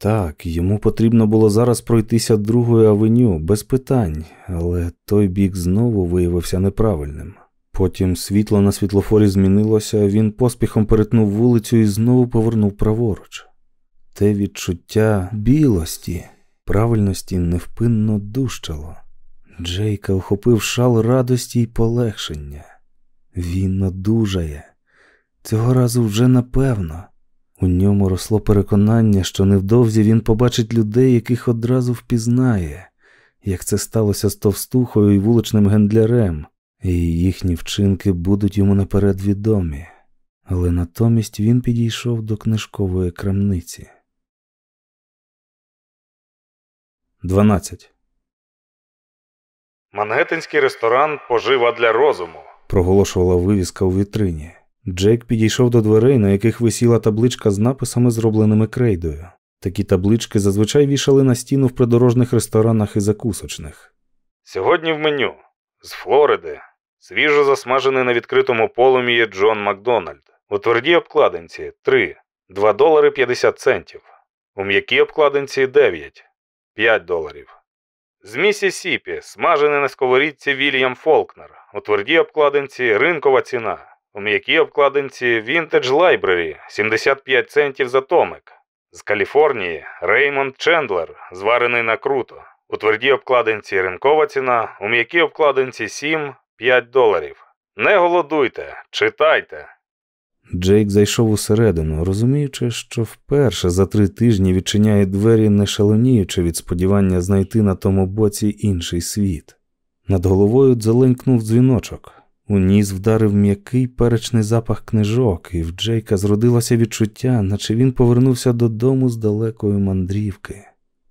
Speaker 1: Так, йому потрібно було зараз пройтися другою авеню, без питань, але той бік знову виявився неправильним. Потім світло на світлофорі змінилося, він поспіхом перетнув вулицю і знову повернув праворуч. Те відчуття білості, правильності невпинно дужчало. Джейка охопив шал радості й полегшення. Він одужає. Цього разу вже напевно. У ньому росло переконання, що невдовзі він побачить людей, яких одразу впізнає, як це сталося з товстухою і вуличним гендлярем, і їхні вчинки будуть йому наперед відомі. Але натомість він підійшов до книжкової крамниці. 12. Мангеттенський ресторан пожива для розуму проголошувала вивіска у вітрині. Джейк підійшов до дверей, на яких висіла табличка з написами, зробленими крейдою. Такі таблички зазвичай вішали на стіну в придорожних ресторанах і закусочних. Сьогодні в меню з Флориди свіжо засмажений на відкритому полум'ї Джон Макдональд. У твердій обкладинці 3, 2 долари 50 центів. У м'якій обкладинці 9, 5 доларів. З Місісіпі смажений на сковорідці Вільям Фолкнер. У твердій обкладинці ринкова ціна. У м'якій обкладинці Vintage Library 75 центів за томик. З Каліфорнії Реймонд Чендлер, зварений на круто. У твердій обкладинці ринкова ціна, у м'якій обкладинці 7-5 доларів. Не голодуйте, читайте. Джейк зайшов усередину, розуміючи, що вперше за три тижні відчиняє двері, не шалоніючи від сподівання знайти на тому боці інший світ. Над головою дзеленькнув дзвіночок. У ніс вдарив м'який перечний запах книжок, і в Джейка зродилося відчуття, наче він повернувся додому з далекої мандрівки.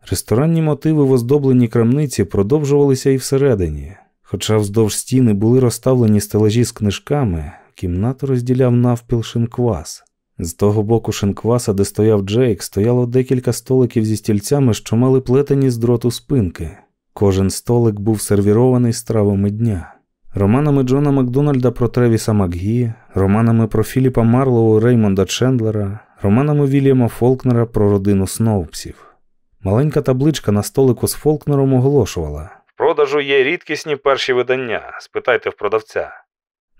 Speaker 1: Ресторанні мотиви в оздобленій крамниці продовжувалися і всередині. Хоча вздовж стіни були розставлені стелажі з книжками, кімнату розділяв навпіл шинквас. З того боку шинкваса, де стояв Джейк, стояло декілька столиків зі стільцями, що мали плетені з дроту спинки. Кожен столик був сервірований стравами дня. Романами Джона Макдональда про Тревіса Макгі, романами про Філіпа Марлоу Реймонда Чендлера, романами Вільяма Фолкнера про родину Сноупсів. Маленька табличка на столику з Фолкнером оголошувала В продажу є рідкісні перші видання. Спитайте в продавця.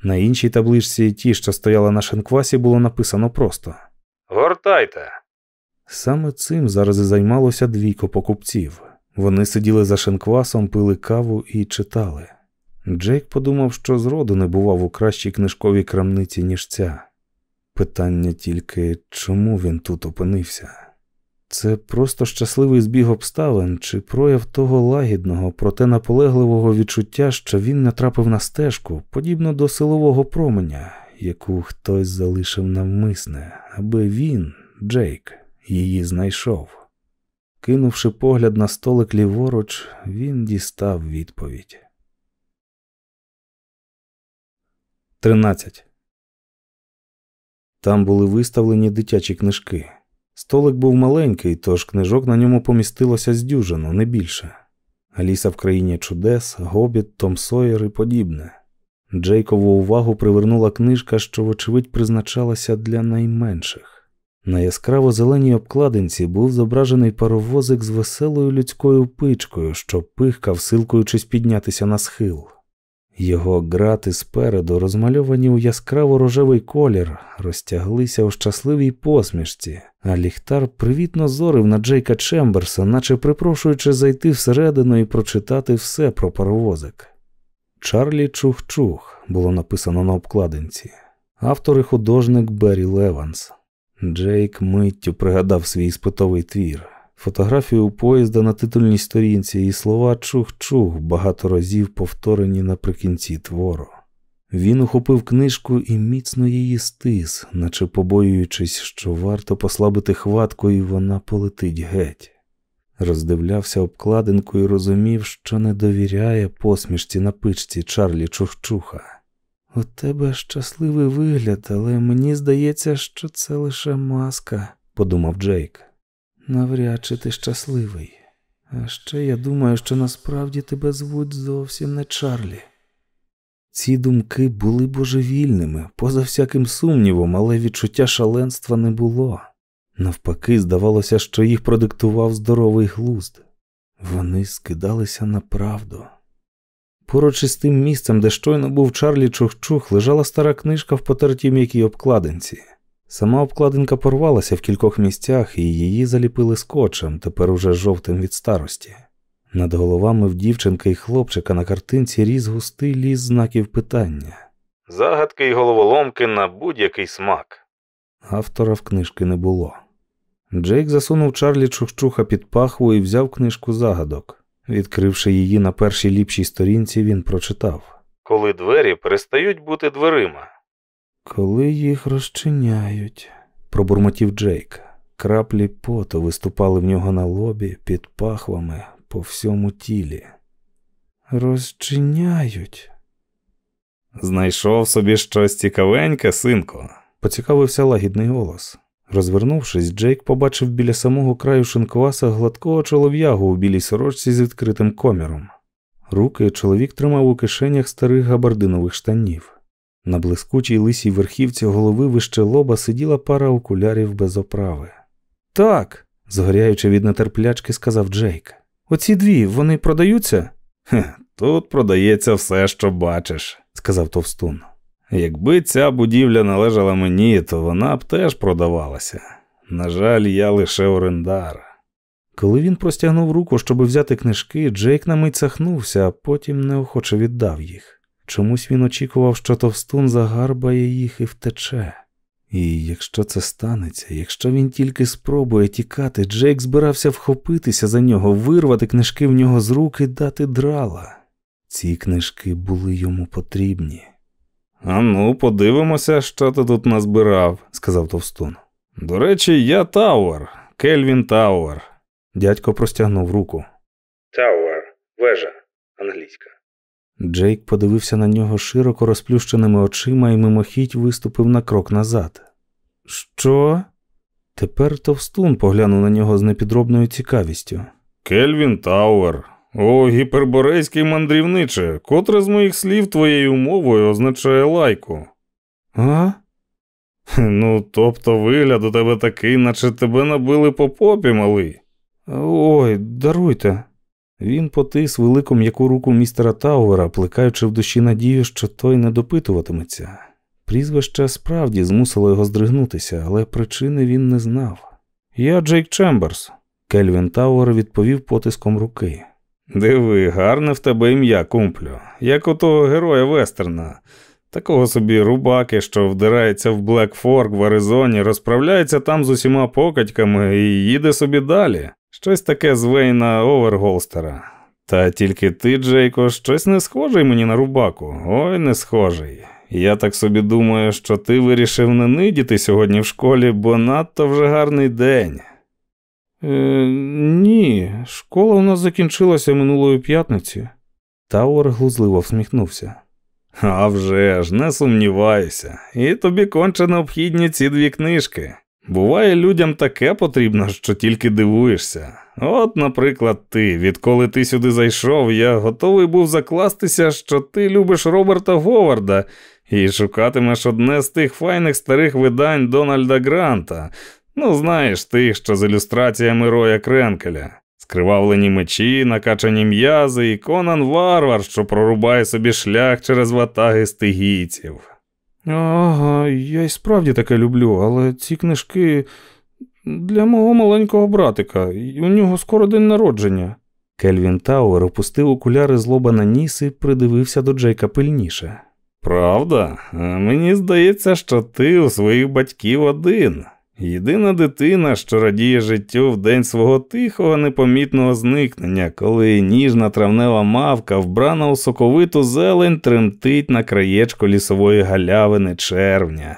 Speaker 1: На іншій табличці, ті, що стояла на шинквасі, було написано просто Гортайте. Саме цим зараз і займалося двійко покупців. Вони сиділи за шинквасом, пили каву і читали. Джейк подумав, що зроду не бував у кращій книжковій крамниці, ніж ця. Питання тільки, чому він тут опинився? Це просто щасливий збіг обставин чи прояв того лагідного, проте наполегливого відчуття, що він натрапив на стежку, подібно до силового променя, яку хтось залишив навмисне, аби він, Джейк, її знайшов. Кинувши погляд на столик ліворуч, він дістав відповідь. 13. Там були виставлені дитячі книжки. Столик був маленький, тож книжок на ньому помістилося з дюжину, не більше. Аліса в країні чудес, Гобіт, Том Сойер і подібне. Джейкову увагу привернула книжка, що, вочевидь, призначалася для найменших. На яскраво зеленій обкладинці був зображений паровозик з веселою людською пичкою, що пихкав, силкуючись піднятися на схил. Його грати спереду, розмальовані у яскраво рожевий колір, розтяглися у щасливій посмішці, а ліхтар привітно зорив на Джейка Чемберса, наче припрошуючи зайти всередину і прочитати все про паровозик. Чарлі Чух-Чух було написано на обкладинці, автор і художник Беррі Леванс. Джейк миттю пригадав свій іспитовий твір фотографію поїзда на титульній сторінці і слова чух-чух багато разів повторені наприкінці твору. Він ухопив книжку і міцно її стис, наче побоюючись, що варто послабити хватку, і вона полетить геть. Роздивлявся обкладинку і розумів, що не довіряє посмішці на пичці Чарлі Чухчуха. У тебе щасливий вигляд, але мені здається, що це лише маска, подумав Джейк. Навряд чи ти щасливий. А ще я думаю, що насправді тебе звуть зовсім не Чарлі. Ці думки були божевільними, поза всяким сумнівом, але відчуття шаленства не було. Навпаки, здавалося, що їх продиктував здоровий глузд. Вони скидалися на правду. Поруч із тим місцем, де щойно був Чарлі Чух-Чух, лежала стара книжка в потертій м'якій обкладинці. Сама обкладинка порвалася в кількох місцях, і її заліпили скотчем, тепер уже жовтим від старості. Над головами в дівчинки і хлопчика на картинці ріс густий ліс знаків питання. Загадки й головоломки на будь-який смак. Автора в книжки не було. Джейк засунув Чарлі Чухчуха під пахву і взяв книжку загадок. Відкривши її на першій ліпшій сторінці, він прочитав Коли двері перестають бути дверима. Коли їх розчиняють, пробурмотів Джейк. Краплі поту виступали в нього на лобі під пахвами по всьому тілі. Розчиняють. Знайшов собі щось цікавеньке, синко, поцікавився лагідний голос. Розвернувшись, Джейк побачив біля самого краю шинкваса гладкого чолов'ягу у білій сорочці з відкритим коміром. Руки чоловік тримав у кишенях старих габардинових штанів. На блискучій лисій верхівці голови вище лоба сиділа пара окулярів без оправи. Так, згоряючи від нетерплячки, сказав Джейк. Оці дві вони продаються? «Хе, Тут продається все, що бачиш, сказав товстун. Якби ця будівля належала мені, то вона б теж продавалася. На жаль, я лише орендар. Коли він простягнув руку, щоб взяти книжки, Джейк на мить сахнувся, а потім неохоче віддав їх. Чомусь він очікував, що товстун загарбає їх і втече. І якщо це станеться, якщо він тільки спробує тікати, Джейк збирався вхопитися за нього, вирвати книжки в нього з рук і дати драла. Ці книжки були йому потрібні. Ану, подивимося, що ти тут назбирав, сказав товстун. До речі, я Тауер, Кельвін Тауер. Дядько простягнув руку.
Speaker 2: Тауер, вежа, англійська.
Speaker 3: Джейк подивився на нього широко розплющеними очима і мимохідь відступив на крок назад. Що? Тепер товстун поглянув на нього з непідробною цікавістю.
Speaker 1: Кельвін Тауер. О, гіперборейський мандрівниче, котре з моїх слів твоєю мовою означає лайку.
Speaker 3: А?
Speaker 1: Ну, тобто вигляд у тебе такий, наче тебе набили по попі, малий.
Speaker 3: Ой, даруйте. Він потис велику м'яку руку містера Тауера, плекаючи в душі надію, що той не допитуватиметься. Прізвище справді змусило його здригнутися, але причини він не знав. Я Джейк Чемберс. Кельвін Тауер відповів потиском руки.
Speaker 1: Диви, гарне в тебе ім'я, кумпле, як у того героя Вестерна, такого собі рубаки, що вдирається в Блекфорк в Аризоні, розправляється там з усіма покатьками і їде собі далі. Щось таке з Вейна Оверголстера. Та тільки ти, Джейко, щось не схожий мені на рубаку. Ой, не схожий. Я так собі думаю, що ти вирішив не нидіти сьогодні в школі, бо надто вже гарний день.
Speaker 3: Е, Ні, школа у нас закінчилася минулої п'ятниці. Тауер глузливо всміхнувся.
Speaker 1: А вже ж, не сумніваюся, і тобі конче необхідні ці дві книжки. Буває, людям таке потрібно, що тільки дивуєшся. От, наприклад, ти, відколи ти сюди зайшов, я готовий був закластися, що ти любиш Роберта Говарда і шукатимеш одне з тих файних старих видань Дональда Гранта. Ну, знаєш, тих, що з ілюстраціями Роя Кренкеля. Скривавлені мечі, накачані м'язи і Конан Варвар, що прорубає собі шлях через ватаги стигійців.
Speaker 3: Ага, я й справді таке люблю, але ці книжки для мого маленького братика, у нього скоро день народження. Кельвін Тауер опустив окуляри з лоба на ніс і придивився до Джейка пильніше.
Speaker 1: Правда? Мені здається, що ти у своїх батьків один. Єдина дитина, що радіє життю в день свого тихого, непомітного зникнення, коли ніжна травнева мавка, вбрана у соковиту зелень, тремтить на краєчку лісової галявини червня.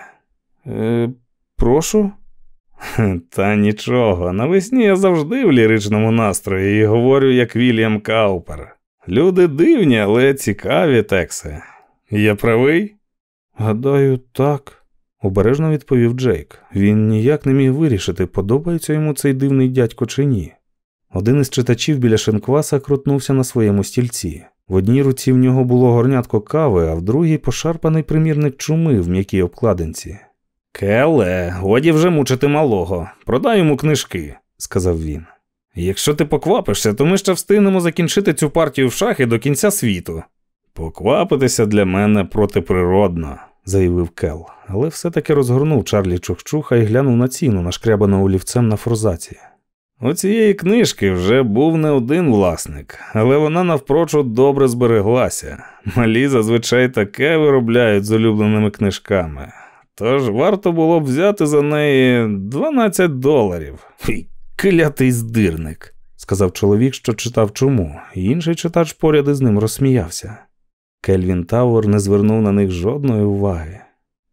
Speaker 3: Е, Прошу? *laughs*
Speaker 1: Та нічого, навесні я завжди в ліричному настрої і говорю, як Вільям Каупер. Люди дивні, але цікаві, Тексе. Я правий?
Speaker 3: Гадаю, так обережно відповів Джейк. Він ніяк не міг вирішити, подобається йому цей дивний дядько чи ні. Один із читачів біля шинкваса крутнувся на своєму стільці. В одній руці в нього було горнятко кави, а в другій пошарпаний примірник чуми в м'якій обкладинці.
Speaker 1: Келе, годі вже мучити малого. Продай йому книжки, сказав він. Якщо ти поквапишся, то ми ще встигнемо закінчити цю партію в шахи до кінця світу. Поквапитися для мене протиприродно
Speaker 3: заявив Кел, але все-таки розгорнув Чарлі Чухчуха і глянув на ціну, нашкрябану олівцем на форзаці.
Speaker 1: У цієї книжки вже був не один власник, але вона навпрочуд добре збереглася. Малі зазвичай таке виробляють з улюбленими книжками. Тож варто було б взяти за неї 12 доларів. Фій, клятий здирник,
Speaker 3: сказав чоловік, що читав чому, і інший читач поряд із ним розсміявся. Кельвін Тауер не звернув на них жодної уваги.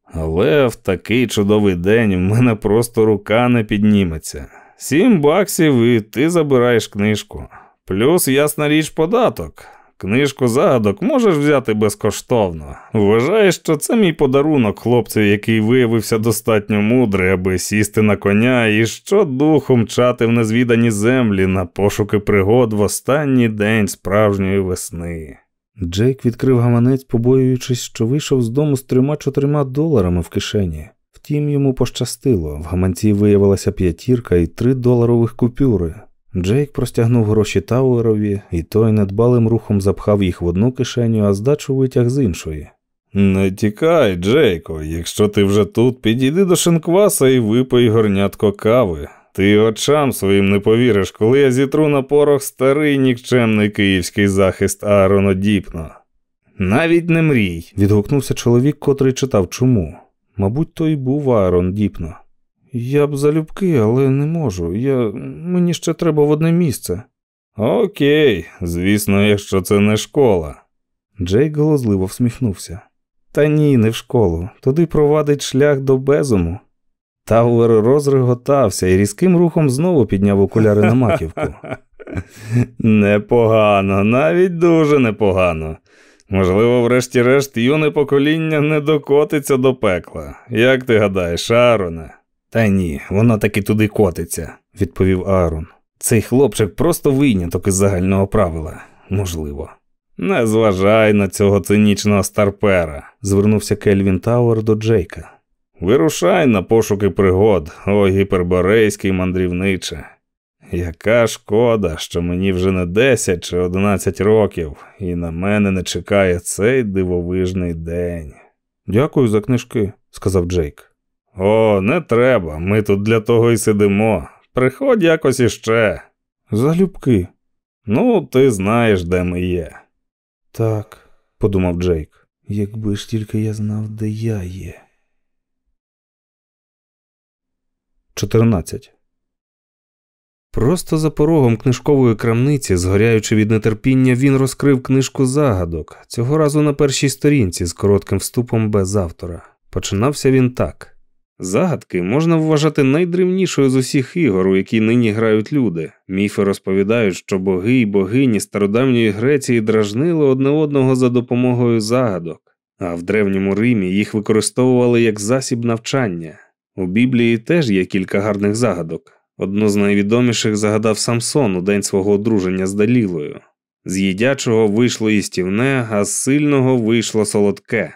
Speaker 1: Але в такий чудовий день в мене просто рука не підніметься. Сім баксів і ти забираєш книжку. Плюс, ясна річ, податок. Книжку загадок можеш взяти безкоштовно. Вважаєш, що це мій подарунок хлопцю, який виявився достатньо мудрий, аби сісти на коня і щодухом мчати в незвідані землі на пошуки пригод в останній день справжньої весни.
Speaker 3: Джейк відкрив гаманець, побоюючись, що вийшов з дому з трьома-чотирма доларами в кишені. Втім, йому пощастило. В гаманці виявилася п'ятірка і три доларових купюри. Джейк простягнув гроші Тауерові, і той недбалим рухом запхав їх в одну кишеню, а здачу витяг з іншої.
Speaker 1: Не тікай, Джейко, якщо ти вже тут, підійди до шинкваса і випий горнятко кави. Ти очам своїм не повіриш, коли я зітру на порох старий нікчемний київський захист Аарона Діпно. Навіть не мрій.
Speaker 3: відгукнувся чоловік, котрий читав Чуму. Мабуть, то й був Аарон Діпно. Я б залюбки, але не можу. Я... Мені ще треба в одне місце.
Speaker 1: Окей, звісно, якщо це не школа.
Speaker 3: Джейк глузливо всміхнувся. Та ні, не в школу. Туди провадить шлях до безуму. Тауер розреготався і різким рухом знову підняв окуляри на маківку. *laughs*
Speaker 1: Непогано, навіть дуже непогано.
Speaker 2: Можливо, врешті-решт, юне покоління не докотиться до пекла. Як ти гадаєш, Аароне?
Speaker 1: Та ні, воно таки туди котиться, відповів Аарон. Цей хлопчик просто виняток із загального правила, можливо.
Speaker 2: Не зважай на цього цинічного старпера,
Speaker 1: звернувся Кельвін Тауер до Джейка.
Speaker 2: Вирушай на пошуки пригод, о гіперборейський мандрівниче. Яка шкода, що мені вже не 10 чи 11 років, і на мене не чекає цей дивовижний день.
Speaker 1: Дякую за книжки, сказав Джейк.
Speaker 2: О, не треба. Ми тут для того й сидимо. Приходь якось іще.
Speaker 1: Залюбки.
Speaker 2: Ну, ти знаєш, де ми є.
Speaker 1: Так, подумав Джейк. Якби ж тільки я знав, де я є. 14. Просто за порогом книжкової крамниці, згоряючи від нетерпіння, він розкрив книжку загадок, цього разу на першій сторінці з коротким вступом без автора. Починався він так. Загадки можна вважати найдревнішою з усіх ігор, у які нині грають люди. Міфи розповідають, що боги й богині стародавньої Греції дражнили одне одного за допомогою загадок, а в древньому Римі їх використовували як засіб навчання. У Біблії теж є кілька гарних загадок. Одну з найвідоміших загадав Самсон у день свого одруження з Далілою. З їдячого вийшло їстівне, а з сильного вийшло солодке.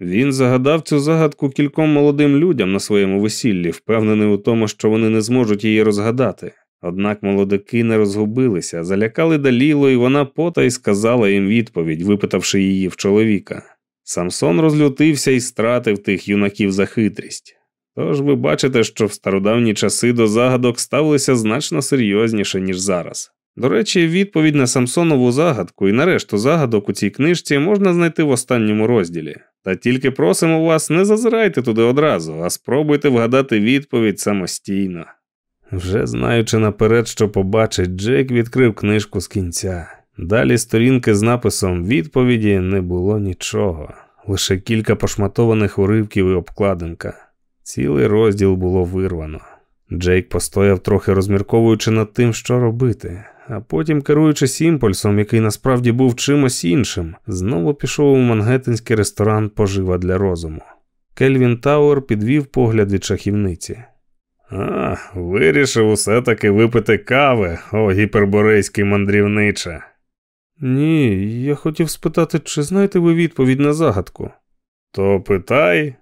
Speaker 1: Він загадав цю загадку кільком молодим людям на своєму весіллі, впевнений у тому, що вони не зможуть її розгадати. Однак молодики не розгубилися, залякали Далілу, і вона потай сказала їм відповідь, випитавши її в чоловіка. Самсон розлютився і стратив тих юнаків за хитрість. Тож ви бачите, що в стародавні часи до загадок ставилися значно серйозніше, ніж зараз. До речі, відповідь на Самсонову загадку і на решту загадок у цій книжці можна знайти в останньому розділі. Та тільки просимо вас, не зазирайте туди одразу, а спробуйте вгадати відповідь самостійно. Вже знаючи наперед, що побачить, Джейк відкрив книжку з кінця. Далі сторінки з написом відповіді не було нічого, лише кілька пошматованих уривків і обкладинка. Цілий розділ було вирвано. Джейк постояв трохи розмірковуючи над тим, що робити, а потім, керуючись імпульсом, який насправді був чимось іншим, знову пішов у мангеттинський ресторан пожива для розуму. Кельвін Тауер підвів погляд від шахівниці.
Speaker 2: А, вирішив усе таки випити кави, о гіперборейський мандрівниче.
Speaker 1: Ні, я хотів спитати, чи знаєте ви відповідь на загадку?
Speaker 2: То питай.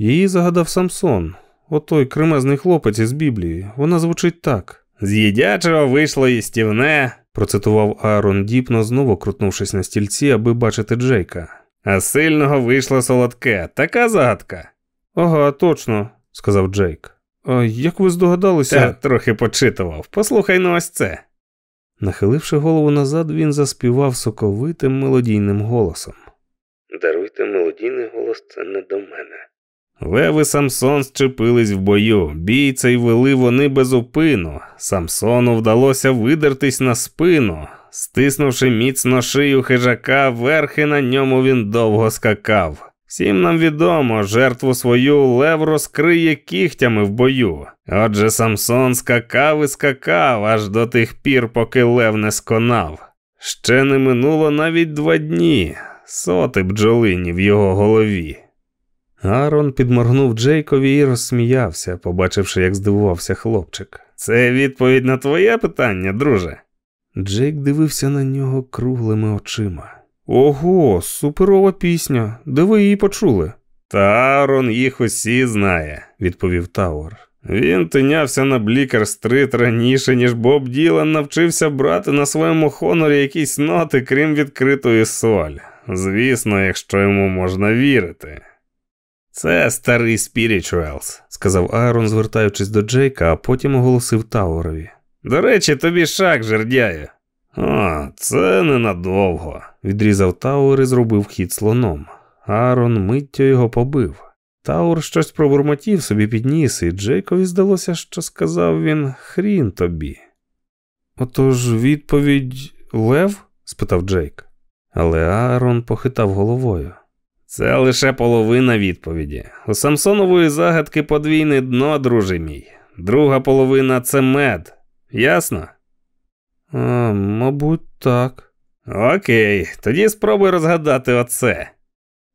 Speaker 1: Її загадав Самсон, отой кремезний хлопець із Біблії. Вона звучить так.
Speaker 2: З їдячого вийшло їстівне,
Speaker 1: процитував Аарон Діпно, знову крутнувшись на стільці, аби бачити Джейка.
Speaker 2: А сильного вийшло солодке. Така загадка.
Speaker 1: Ага, точно, сказав Джейк. А як ви здогадалися?
Speaker 2: Та трохи почитував. Послухай ну ось це.
Speaker 1: Нахиливши голову назад, він заспівав соковитим мелодійним голосом. Даруйте мелодійний голос, це не до мене.
Speaker 2: Леви Самсон зчепились в бою, бійцей вели вони безупину. Самсону вдалося видертись на спину. Стиснувши міцно шию хижака, верхи на ньому він довго скакав. Всім нам відомо, жертву свою лев розкриє кігтями в бою. Отже, Самсон скакав і скакав аж до тих пір, поки лев не сконав. Ще не минуло навіть два дні, соти бджолині в його голові.
Speaker 1: Аарон підморгнув Джейкові і розсміявся, побачивши, як здивувався хлопчик.
Speaker 2: Це відповідь на твоє питання, друже.
Speaker 1: Джейк дивився на нього круглими очима. Ого, суперова пісня. Де ви її почули?
Speaker 2: Та Аарон їх усі знає, відповів Тауер. Він тинявся на Блікер-стрит раніше, ніж Боб Ділан навчився брати на своєму Хонері якісь ноти, крім відкритої соль. Звісно, якщо йому можна вірити. Це старий Спірічуелс,
Speaker 1: сказав Аарон, звертаючись до Джейка, а потім оголосив Тауерові.
Speaker 2: До речі, тобі шах, жердяю.
Speaker 1: О, це ненадовго, відрізав Тауер і зробив хід слоном. Аарон миттю його побив. Тауер щось пробурмотів собі під ніс, і Джейкові здалося, що сказав він хрін тобі. Отож відповідь Лев? спитав Джейк. Але Аарон похитав головою.
Speaker 2: Це лише половина відповіді. У Самсонової загадки подвійне дно, друже мій. Друга половина це мед. Ясно?
Speaker 1: А, Мабуть, так.
Speaker 2: Окей, тоді спробуй розгадати оце.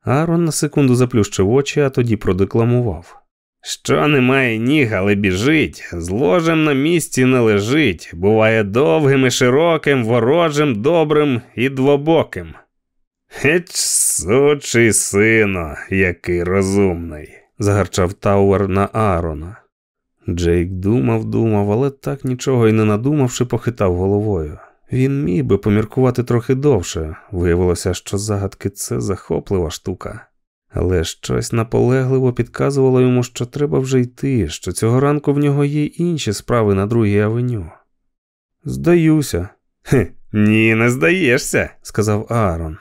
Speaker 1: Аарон на секунду заплющив очі, а тоді продекламував.
Speaker 2: Що немає ніг, але біжить, з ложем на місці не лежить, буває довгим і широким, ворожим, добрим і двобоким. Геч, сучий син, який розумний,
Speaker 1: загарчав Тауер на Аарона. Джейк думав, думав, але так нічого й не надумавши, похитав головою. Він міг би поміркувати трохи довше. Виявилося, що загадки це захоплива штука. Але щось наполегливо підказувало йому, що треба вже йти, що цього ранку в нього є інші справи на другій авеню. Здаюся.
Speaker 2: «Хе, Ні, не здаєшся,
Speaker 1: сказав Аарон.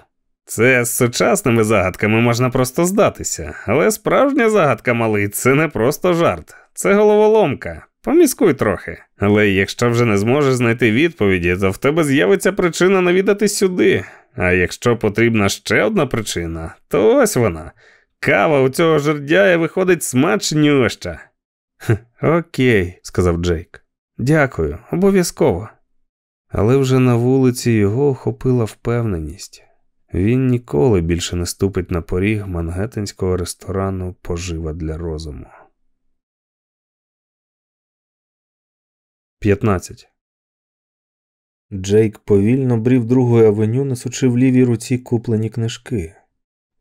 Speaker 2: Це з сучасними загадками можна просто здатися, але справжня загадка малий це не просто жарт, це головоломка. Поміскуй трохи. Але якщо вже не зможеш знайти відповіді, то в тебе з'явиться причина навідати сюди. А якщо потрібна ще одна причина, то ось вона. Кава у цього жердяя виходить смачнюща.
Speaker 1: Окей, сказав Джейк. Дякую, обов'язково. Але вже на вулиці його охопила впевненість. Він ніколи більше не ступить на поріг мангеттенського ресторану пожива для розуму. 15. Джейк повільно брів другою авеню, несучи в лівій руці куплені книжки.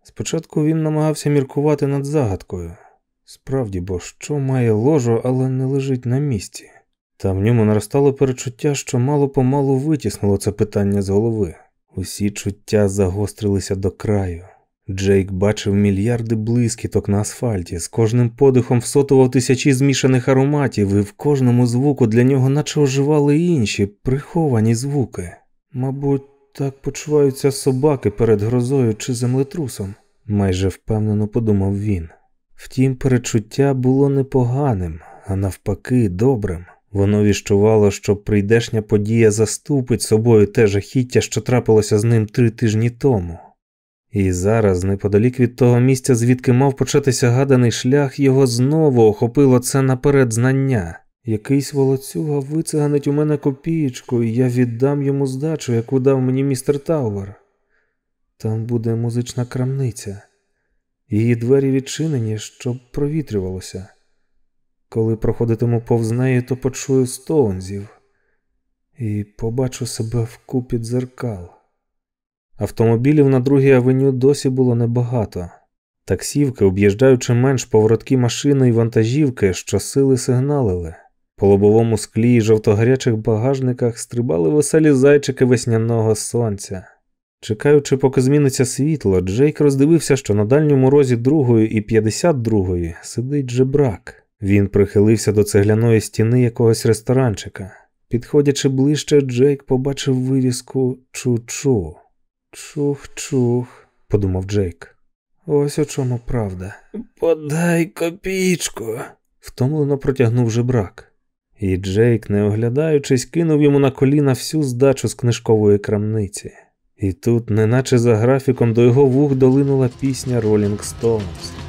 Speaker 1: Спочатку він намагався міркувати над загадкою. Справді, бо що має ложо, але не лежить на місці. Та в ньому наростало перечуття, що мало помалу витіснило це питання з голови. Усі чуття загострилися до краю. Джейк бачив мільярди блискіток на асфальті, з кожним подихом всотував тисячі змішаних ароматів, і в кожному звуку для нього наче оживали інші приховані звуки. Мабуть, так почуваються собаки перед грозою чи землетрусом, майже впевнено подумав він. Втім, перечуття було непоганим, а навпаки, добрим. Воно віщувало, що прийдешня подія заступить собою те жахіття, що трапилося з ним три тижні тому. І зараз, неподалік від того місця, звідки мав початися гаданий шлях, його знову охопило це наперед знання. Якийсь волоцюга вициганить у мене копієчку, і я віддам йому здачу, яку дав мені містер Таувер. Там буде музична крамниця, її двері відчинені, щоб провітрювалося. Коли проходитиму повз неї, то почую стоунзів і побачу себе в купі дзеркал. Автомобілів на другій авеню досі було небагато. Таксівки, об'їжджаючи менш повороткі машини і вантажівки, що сили сигналили. По лобовому склі і жовтогарячих багажниках стрибали веселі зайчики весняного сонця. Чекаючи, поки зміниться світло, Джейк роздивився, що на дальньому розі другої і 52-ї сидить жебрак. Він прихилився до цегляної стіни якогось ресторанчика. Підходячи ближче, Джейк побачив вивіску Чу-чу. Чух-чух, подумав Джейк. Ось у чому правда.
Speaker 2: Подай копійку,
Speaker 1: втомлено протягнув жебрак. І Джейк, не оглядаючись, кинув йому на коліна всю здачу з книжкової крамниці. І тут, неначе за графіком, до його вух долинула пісня Rolling Stones.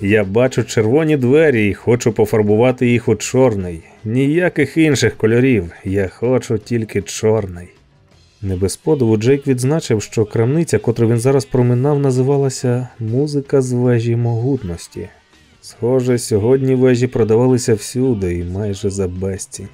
Speaker 1: Я бачу червоні двері і хочу пофарбувати їх у чорний. Ніяких інших кольорів. Я хочу тільки чорний. Не без подиву Джейк відзначив, що крамниця, котру він зараз проминав, називалася Музика з вежі могутності. Схоже, сьогодні вежі продавалися всюди і майже за безцінь.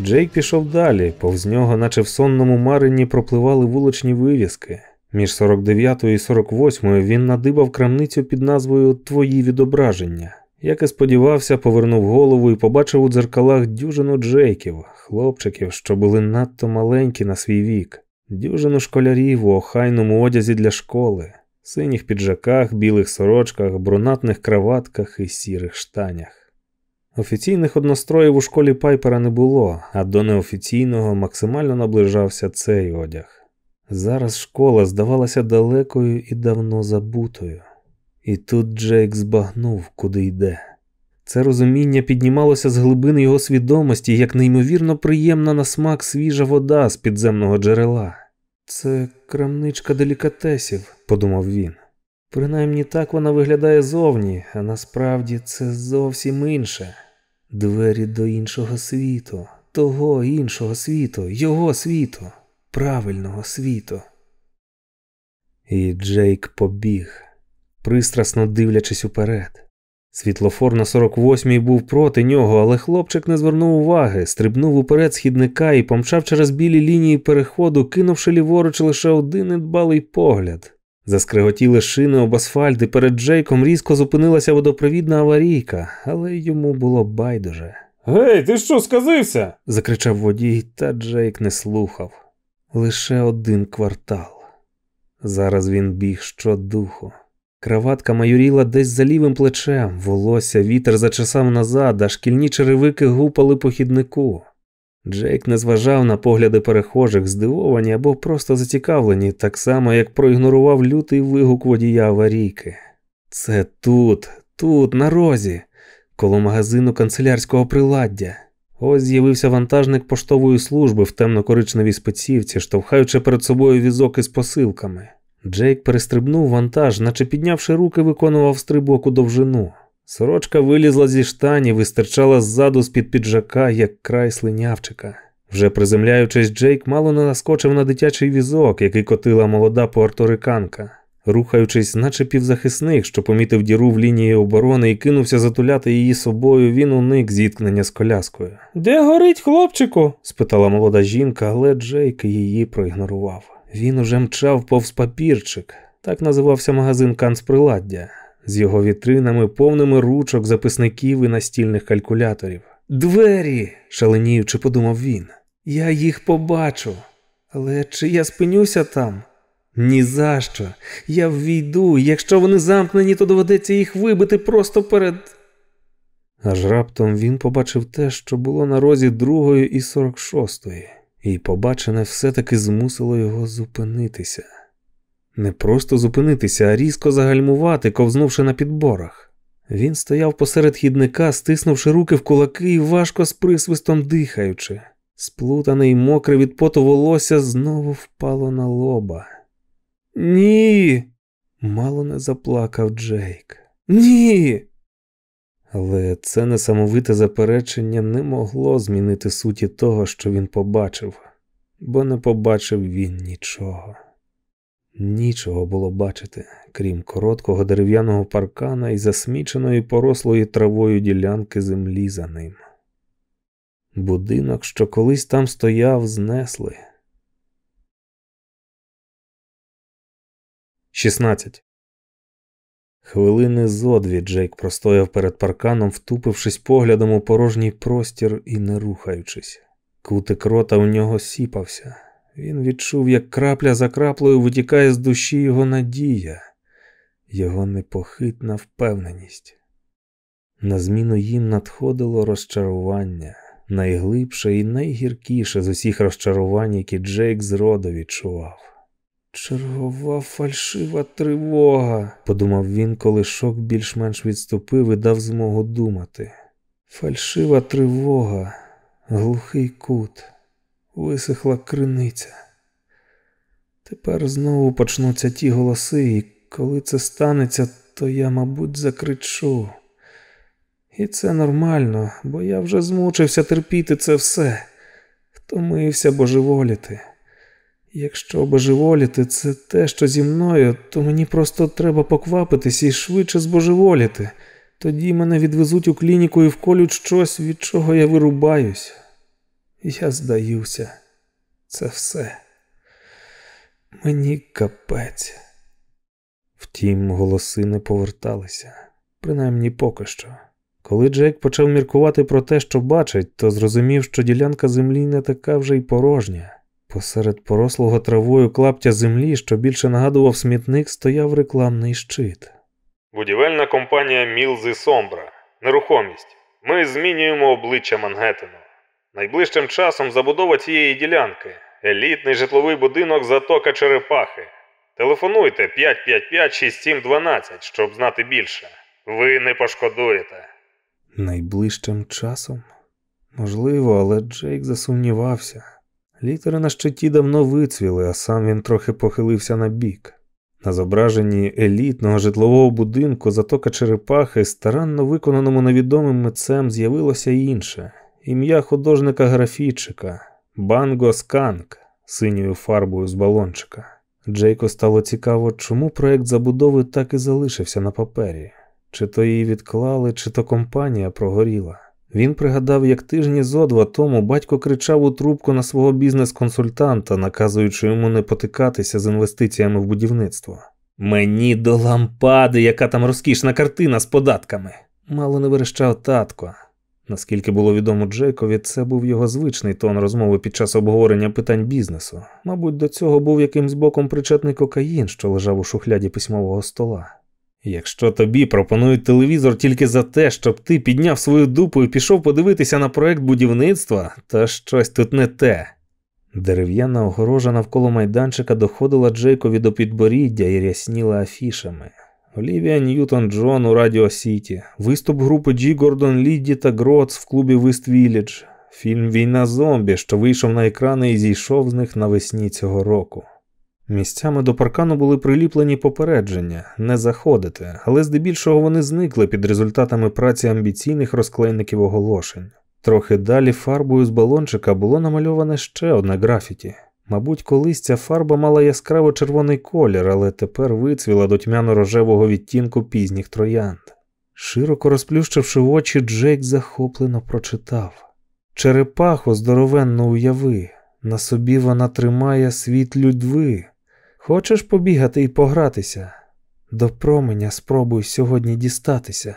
Speaker 1: Джейк пішов далі, повз нього, наче в сонному марині, пропливали вуличні вивіски. Між 49 і 48 він надибав крамницю під назвою Твої відображення. Як і сподівався, повернув голову і побачив у дзеркалах дюжину Джейків, хлопчиків, що були надто маленькі на свій вік, дюжину школярів у охайному одязі для школи, синіх піджаках, білих сорочках, брунатних краватках і сірих штанях. Офіційних одностроїв у школі Пайпера не було, а до неофіційного максимально наближався цей одяг. Зараз школа здавалася далекою і давно забутою. І тут Джейк збагнув, куди йде. Це розуміння піднімалося з глибин його свідомості, як неймовірно приємна на смак свіжа вода з підземного джерела. Це крамничка делікатесів, подумав він. Принаймні так вона виглядає зовні, а насправді це зовсім інше. двері до іншого світу, того іншого світу, його світу, правильного світу. І Джейк побіг, пристрасно дивлячись уперед. Світлофор на 48-й був проти нього, але хлопчик не звернув уваги, стрибнув уперед східника і помчав через білі лінії переходу, кинувши ліворуч лише один недбалий погляд. Заскриготіли шини об асфальт, і перед Джейком різко зупинилася водопровідна аварійка, але йому було байдуже.
Speaker 2: Гей, ти що, сказився?
Speaker 1: закричав водій, та Джейк не слухав. Лише один квартал. Зараз він біг щодуху. Краватка майоріла десь за лівим плечем, волосся вітер зачесав назад, а шкільні черевики гупали по хіднику. Джейк не зважав на погляди перехожих, здивовані або просто зацікавлені, так само, як проігнорував лютий вигук водія аварійки. Це тут, тут, на розі, коло магазину канцелярського приладдя. Ось з'явився вантажник поштової служби в темно-коричневій спецівці, штовхаючи перед собою візок із посилками. Джейк перестрибнув вантаж, наче піднявши руки, виконував стрибок у довжину. Сорочка вилізла зі штанів і стирчала ззаду з під піджака, як край слинявчика. Вже приземляючись, Джейк мало не наскочив на дитячий візок, який котила молода пуерториканка. Рухаючись, наче півзахисник, що помітив діру в лінії оборони і кинувся затуляти її собою, він уник зіткнення з коляскою.
Speaker 2: Де горить, хлопчику?
Speaker 1: спитала молода жінка, але Джейк її проігнорував. Він уже мчав повз папірчик, так називався магазин канцприладдя, з його вітринами, повними ручок, записників і настільних калькуляторів. Двері, шаленіючи, подумав він. Я їх побачу. Але чи я спинюся там? Ні за що. Я ввійду, якщо вони замкнені, то доведеться їх вибити просто перед. Аж раптом він побачив те, що було на розі другої і сорок шостої і побачене все-таки змусило його зупинитися. Не просто зупинитися, а різко загальмувати, ковзнувши на підборах. Він стояв посеред хідника, стиснувши руки в кулаки і важко з присвистом дихаючи. Сплутане й мокре від поту волосся знову впало на лоба. Ні. Мало не заплакав Джейк. Ні. Але це несамовите заперечення не могло змінити суті того, що він побачив, бо не побачив він нічого. Нічого було бачити, крім короткого дерев'яного паркана і засміченої порослої травою ділянки землі за ним. Будинок, що колись там стояв, знесли. 16. Хвилини зодві Джейк простояв перед парканом, втупившись поглядом у порожній простір і не рухаючись. Кутик рота у нього сіпався. Він відчув, як крапля за краплею витікає з душі його надія, його непохитна впевненість. На зміну їм надходило розчарування, найглибше і найгіркіше з усіх розчарувань, які Джейк зроду відчував. Чергова фальшива тривога, подумав він, коли шок більш-менш відступив і дав змогу думати. Фальшива тривога, глухий кут, висихла криниця. Тепер знову почнуться ті голоси, і коли це станеться, то я, мабуть, закричу. І це нормально, бо я вже змучився терпіти це все, втомився божеволіти. Якщо божеволіти це те, що зі мною, то мені просто треба поквапитись і швидше збожеволіти. Тоді мене відвезуть у клініку і вколють щось, від чого я вирубаюсь. Я здаюся, це все. Мені капець. Втім, голоси не поверталися, принаймні поки що. Коли Джек почав міркувати про те, що бачить, то зрозумів, що ділянка землі не така вже й порожня. Посеред порослого травою клаптя землі, що більше нагадував смітник, стояв рекламний щит.
Speaker 2: Будівельна компанія Мілзи Сомбра. Нерухомість. Ми змінюємо обличчя Мангеттену. Найближчим часом забудова цієї ділянки. Елітний житловий будинок Затока Черепахи. Телефонуйте 555 6712, щоб знати більше. Ви не пошкодуєте.
Speaker 1: Найближчим часом? Можливо, але Джейк засумнівався. Літери на щиті давно вицвіли, а сам він трохи похилився на бік. На зображенні елітного житлового будинку затока черепахи, старанно виконаному невідомим митцем, з'явилося інше ім'я художника-графітчика Банго Сканк синьою фарбою з балончика. Джейко стало цікаво, чому проект забудови так і залишився на папері, чи то її відклали, чи то компанія прогоріла. Він пригадав, як тижні зо два тому батько кричав у трубку на свого бізнес-консультанта, наказуючи йому не потикатися з інвестиціями в будівництво. Мені до лампади, яка там розкішна картина з податками. Мало не верещав татко. Наскільки було відомо Джейкові, це був його звичний тон розмови під час обговорення питань бізнесу. Мабуть, до цього був якимсь боком причетний кокаїн, що лежав у шухляді письмового стола. Якщо тобі пропонують телевізор тільки за те, щоб ти підняв свою дупу і пішов подивитися на проект будівництва, то щось тут не те. Дерев'яна огорожа навколо майданчика доходила Джейкові до підборіддя і рясніла афішами. Олівія Ньютон Джон у Радіо Сіті, виступ групи Джі Гордон Лідді та Гроц в клубі Вист Віллідж, фільм Війна зомбі, що вийшов на екрани і зійшов з них навесні цього року. Місцями до паркану були приліплені попередження не заходити, але здебільшого вони зникли під результатами праці амбіційних розклейників оголошень. Трохи далі фарбою з балончика було намальоване ще одне графіті. Мабуть, колись ця фарба мала яскраво червоний колір, але тепер вицвіла до тьмяно-рожевого відтінку пізніх троянд. Широко розплющивши очі, Джейк захоплено прочитав Черепаху здоровенно уяви, на собі вона тримає світ людьви. Хочеш побігати і погратися? До променя спробуй сьогодні дістатися.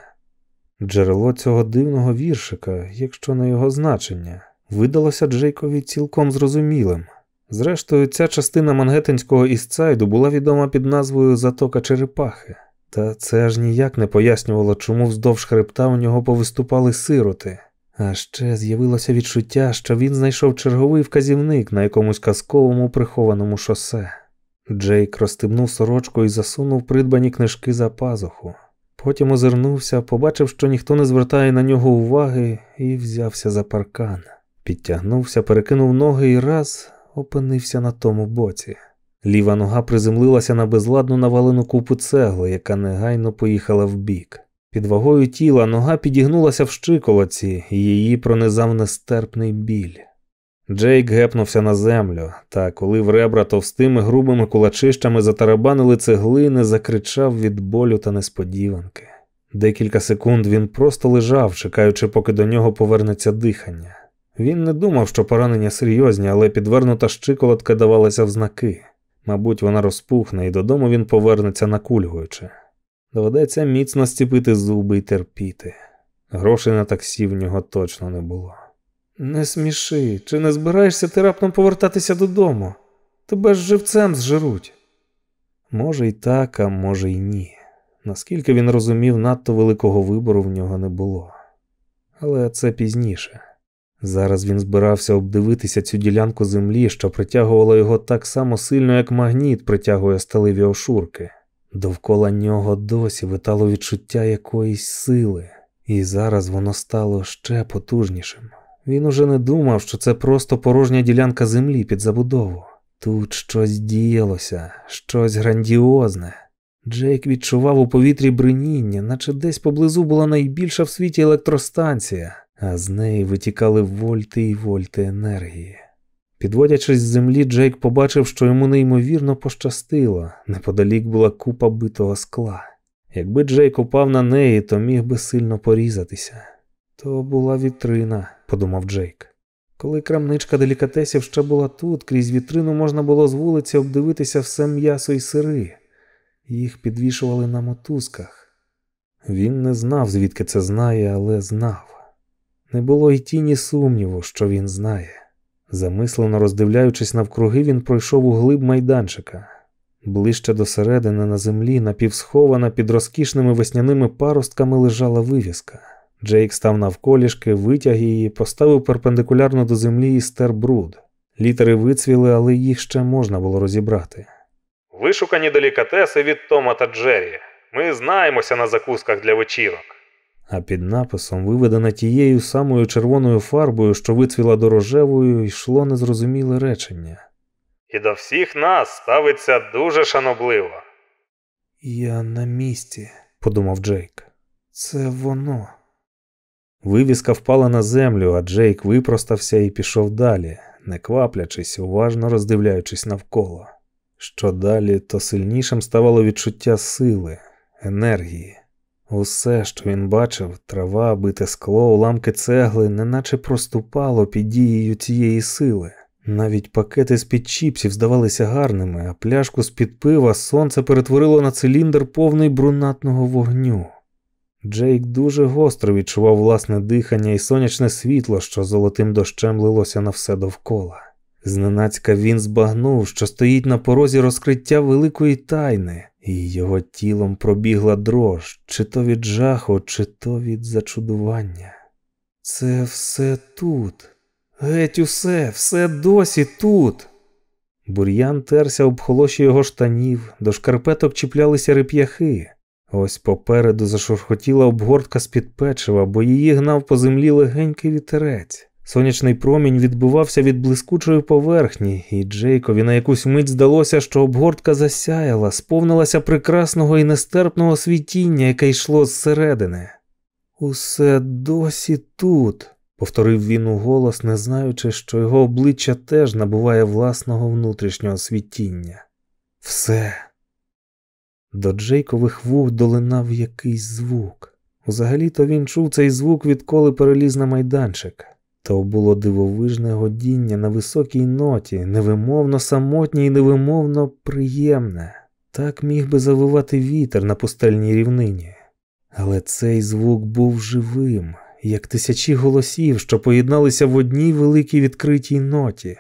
Speaker 1: Джерело цього дивного віршика, якщо не його значення, видалося Джейкові цілком зрозумілим. Зрештою, ця частина Мангеттенського істсайду була відома під назвою Затока Черепахи, та це аж ніяк не пояснювало, чому вздовж хребта у нього повиступали сироти. А ще з'явилося відчуття, що він знайшов черговий вказівник на якомусь казковому прихованому шосе. Джейк розстебнув сорочку і засунув придбані книжки за пазуху. Потім озирнувся, побачив, що ніхто не звертає на нього уваги, і взявся за паркан. Підтягнувся, перекинув ноги і раз опинився на тому боці. Ліва нога приземлилася на безладну навалену купу цегли, яка негайно поїхала вбік. Під вагою тіла нога підігнулася в щиколоці, і її пронизав нестерпний біль. Джейк гепнувся на землю, та коли в ребра товстими грубими кулачищами затарабанили цеглини, закричав від болю та несподіванки. Декілька секунд він просто лежав, чекаючи, поки до нього повернеться дихання. Він не думав, що поранення серйозні, але підвернута щиколотка давалася в знаки. Мабуть, вона розпухне, і додому він повернеться накульгуючи. Доведеться міцно стіпити зуби й терпіти. Грошей на таксі в нього точно не було. Не сміши, чи не збираєшся ти раптом повертатися додому? Тебе ж живцем зжируть. Може, й так, а може, й ні. Наскільки він розумів, надто великого вибору в нього не було. Але це пізніше. Зараз він збирався обдивитися цю ділянку землі, що притягувала його так само сильно, як магніт притягує сталеві ошурки. Довкола нього досі витало відчуття якоїсь сили, і зараз воно стало ще потужнішим. Він уже не думав, що це просто порожня ділянка землі під забудову. Тут щось діялося, щось грандіозне. Джейк відчував у повітрі бриніння, наче десь поблизу була найбільша в світі електростанція, а з неї витікали вольти й вольти енергії. Підводячись з землі, Джейк побачив, що йому неймовірно пощастило, неподалік була купа битого скла. Якби Джейк упав на неї, то міг би сильно порізатися. То була вітрина, подумав Джейк. Коли крамничка делікатесів ще була тут, крізь вітрину можна було з вулиці обдивитися все м'ясо і сири. Їх підвішували на мотузках. Він не знав, звідки це знає, але знав. Не було й тіні сумніву, що він знає. Замислено роздивляючись навкруги, він пройшов у глиб майданчика. Ближче до середини на землі, напівсхована під розкішними весняними паростками лежала вивіска. Джейк став навколішки, витяг її, поставив перпендикулярно до землі і стер бруд. Літери вицвіли, але їх ще можна було розібрати.
Speaker 2: Вишукані делікатеси від Тома та Джері. Ми знаємося на закусках для вечірок.
Speaker 1: А під написом, виведене тією самою червоною фарбою, що вицвіла до рожевою, йшло незрозуміле речення.
Speaker 2: І до всіх нас ставиться дуже шанобливо.
Speaker 1: Я на місці, подумав Джейк. Це воно. Вивіска впала на землю, а Джейк випростався і пішов далі, не кваплячись, уважно роздивляючись навколо. Що далі, то сильнішим ставало відчуття сили, енергії. Усе, що він бачив, трава, бите скло, уламки цегли, неначе проступало під дією цієї сили. Навіть пакети з під чіпсів здавалися гарними, а пляшку з під пива сонце перетворило на циліндр повний брунатного вогню. Джейк дуже гостро відчував власне дихання і сонячне світло, що золотим дощем лилося на все довкола. Зненацька він збагнув, що стоїть на порозі розкриття великої тайни, і його тілом пробігла дрож, чи то від жаху, чи то від зачудування. Це все тут. Геть усе, все досі тут. Бур'ян терся об холоші його штанів, до шкарпеток чіплялися реп'яхи. Ось попереду зашурхотіла обгортка з-під печива, бо її гнав по землі легенький вітерець. Сонячний промінь відбивався від блискучої поверхні, і Джейкові на якусь мить здалося, що обгортка засяяла, сповнилася прекрасного і нестерпного світіння, яке йшло зсередини. Усе досі тут, повторив він у голос, не знаючи, що його обличчя теж набуває власного внутрішнього світіння. Все. До Джейкових вух долинав якийсь звук. Взагалі-то він чув цей звук, відколи переліз на майданчик. То було дивовижне годіння на високій ноті, невимовно самотнє і невимовно приємне. Так міг би завивати вітер на пустельній рівнині. Але цей звук був живим, як тисячі голосів, що поєдналися в одній великій відкритій ноті.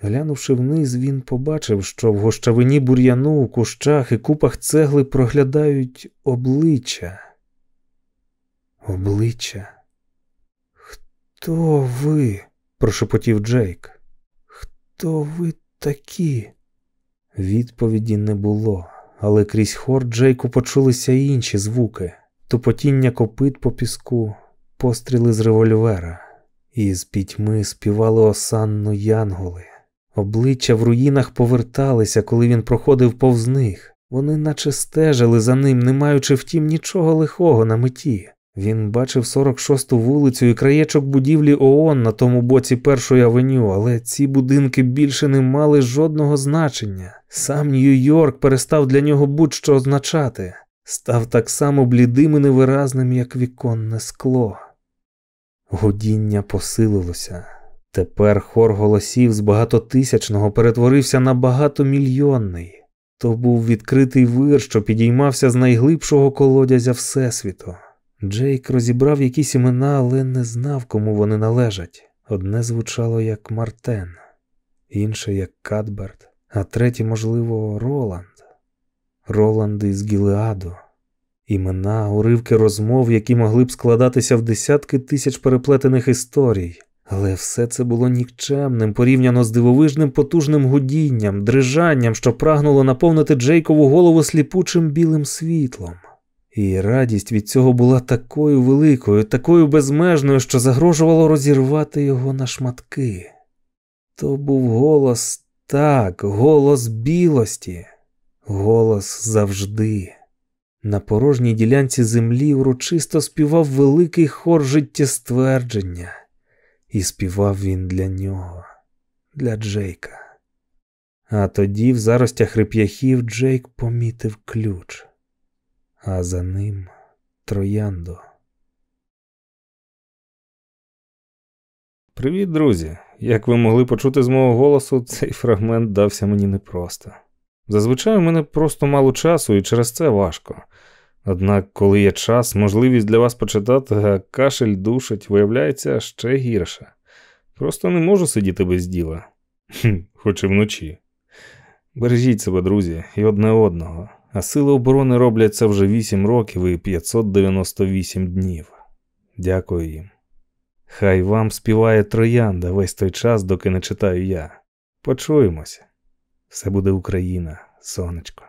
Speaker 1: Глянувши вниз, він побачив, що в гощавині бур'яну у кущах і купах цегли проглядають обличчя. Обличчя. Хто ви? прошепотів Джейк. Хто ви такі? Відповіді не було, але крізь хор Джейку почулися інші звуки тупотіння копит по піску, постріли з револьвера, і з пітьми співали осанно янголи. Обличчя в руїнах поверталися, коли він проходив повз них. Вони наче стежили за ним, не маючи втім нічого лихого на меті. Він бачив 46-ту вулицю і краєчок будівлі ООН на тому боці першої авеню, але ці будинки більше не мали жодного значення. Сам Нью-Йорк перестав для нього будь-що означати, став так само блідим і невиразним, як віконне скло. Гудіння посилилося. Тепер хор голосів з багатотисячного перетворився на багатомільйонний. То був відкритий вир, що підіймався з найглибшого колодязя Всесвіту. Джейк розібрав якісь імена, але не знав, кому вони належать. Одне звучало як Мартен, інше як Кадберт, а третє, можливо, Роланд. Роланд із Гілеаду. Імена, уривки розмов, які могли б складатися в десятки тисяч переплетених історій. Але все це було нікчемним порівняно з дивовижним потужним гудінням, дрижанням, що прагнуло наповнити Джейкову голову сліпучим білим світлом. І радість від цього була такою великою, такою безмежною, що загрожувало розірвати його на шматки. То був голос так, голос білості, голос завжди. На порожній ділянці землі урочисто співав великий хор життєствердження, і співав він для нього, для Джейка. А тоді в заростях реп'яхів Джейк помітив ключ а за ним трояндо.
Speaker 2: Привіт, друзі! Як ви могли почути з мого голосу, цей фрагмент дався мені непросто. Зазвичай у мене просто мало часу і через це важко. Однак, коли є час, можливість для вас почитати, а кашель душить, виявляється ще гірше. Просто не можу сидіти без діла, хоч і вночі. Бережіть себе, друзі, і одне одного а сили оборони роблять це вже 8 років і 598 днів. Дякую їм. Хай вам співає троянда весь той час, доки не читаю я. Почуємося. Все буде Україна, сонечко.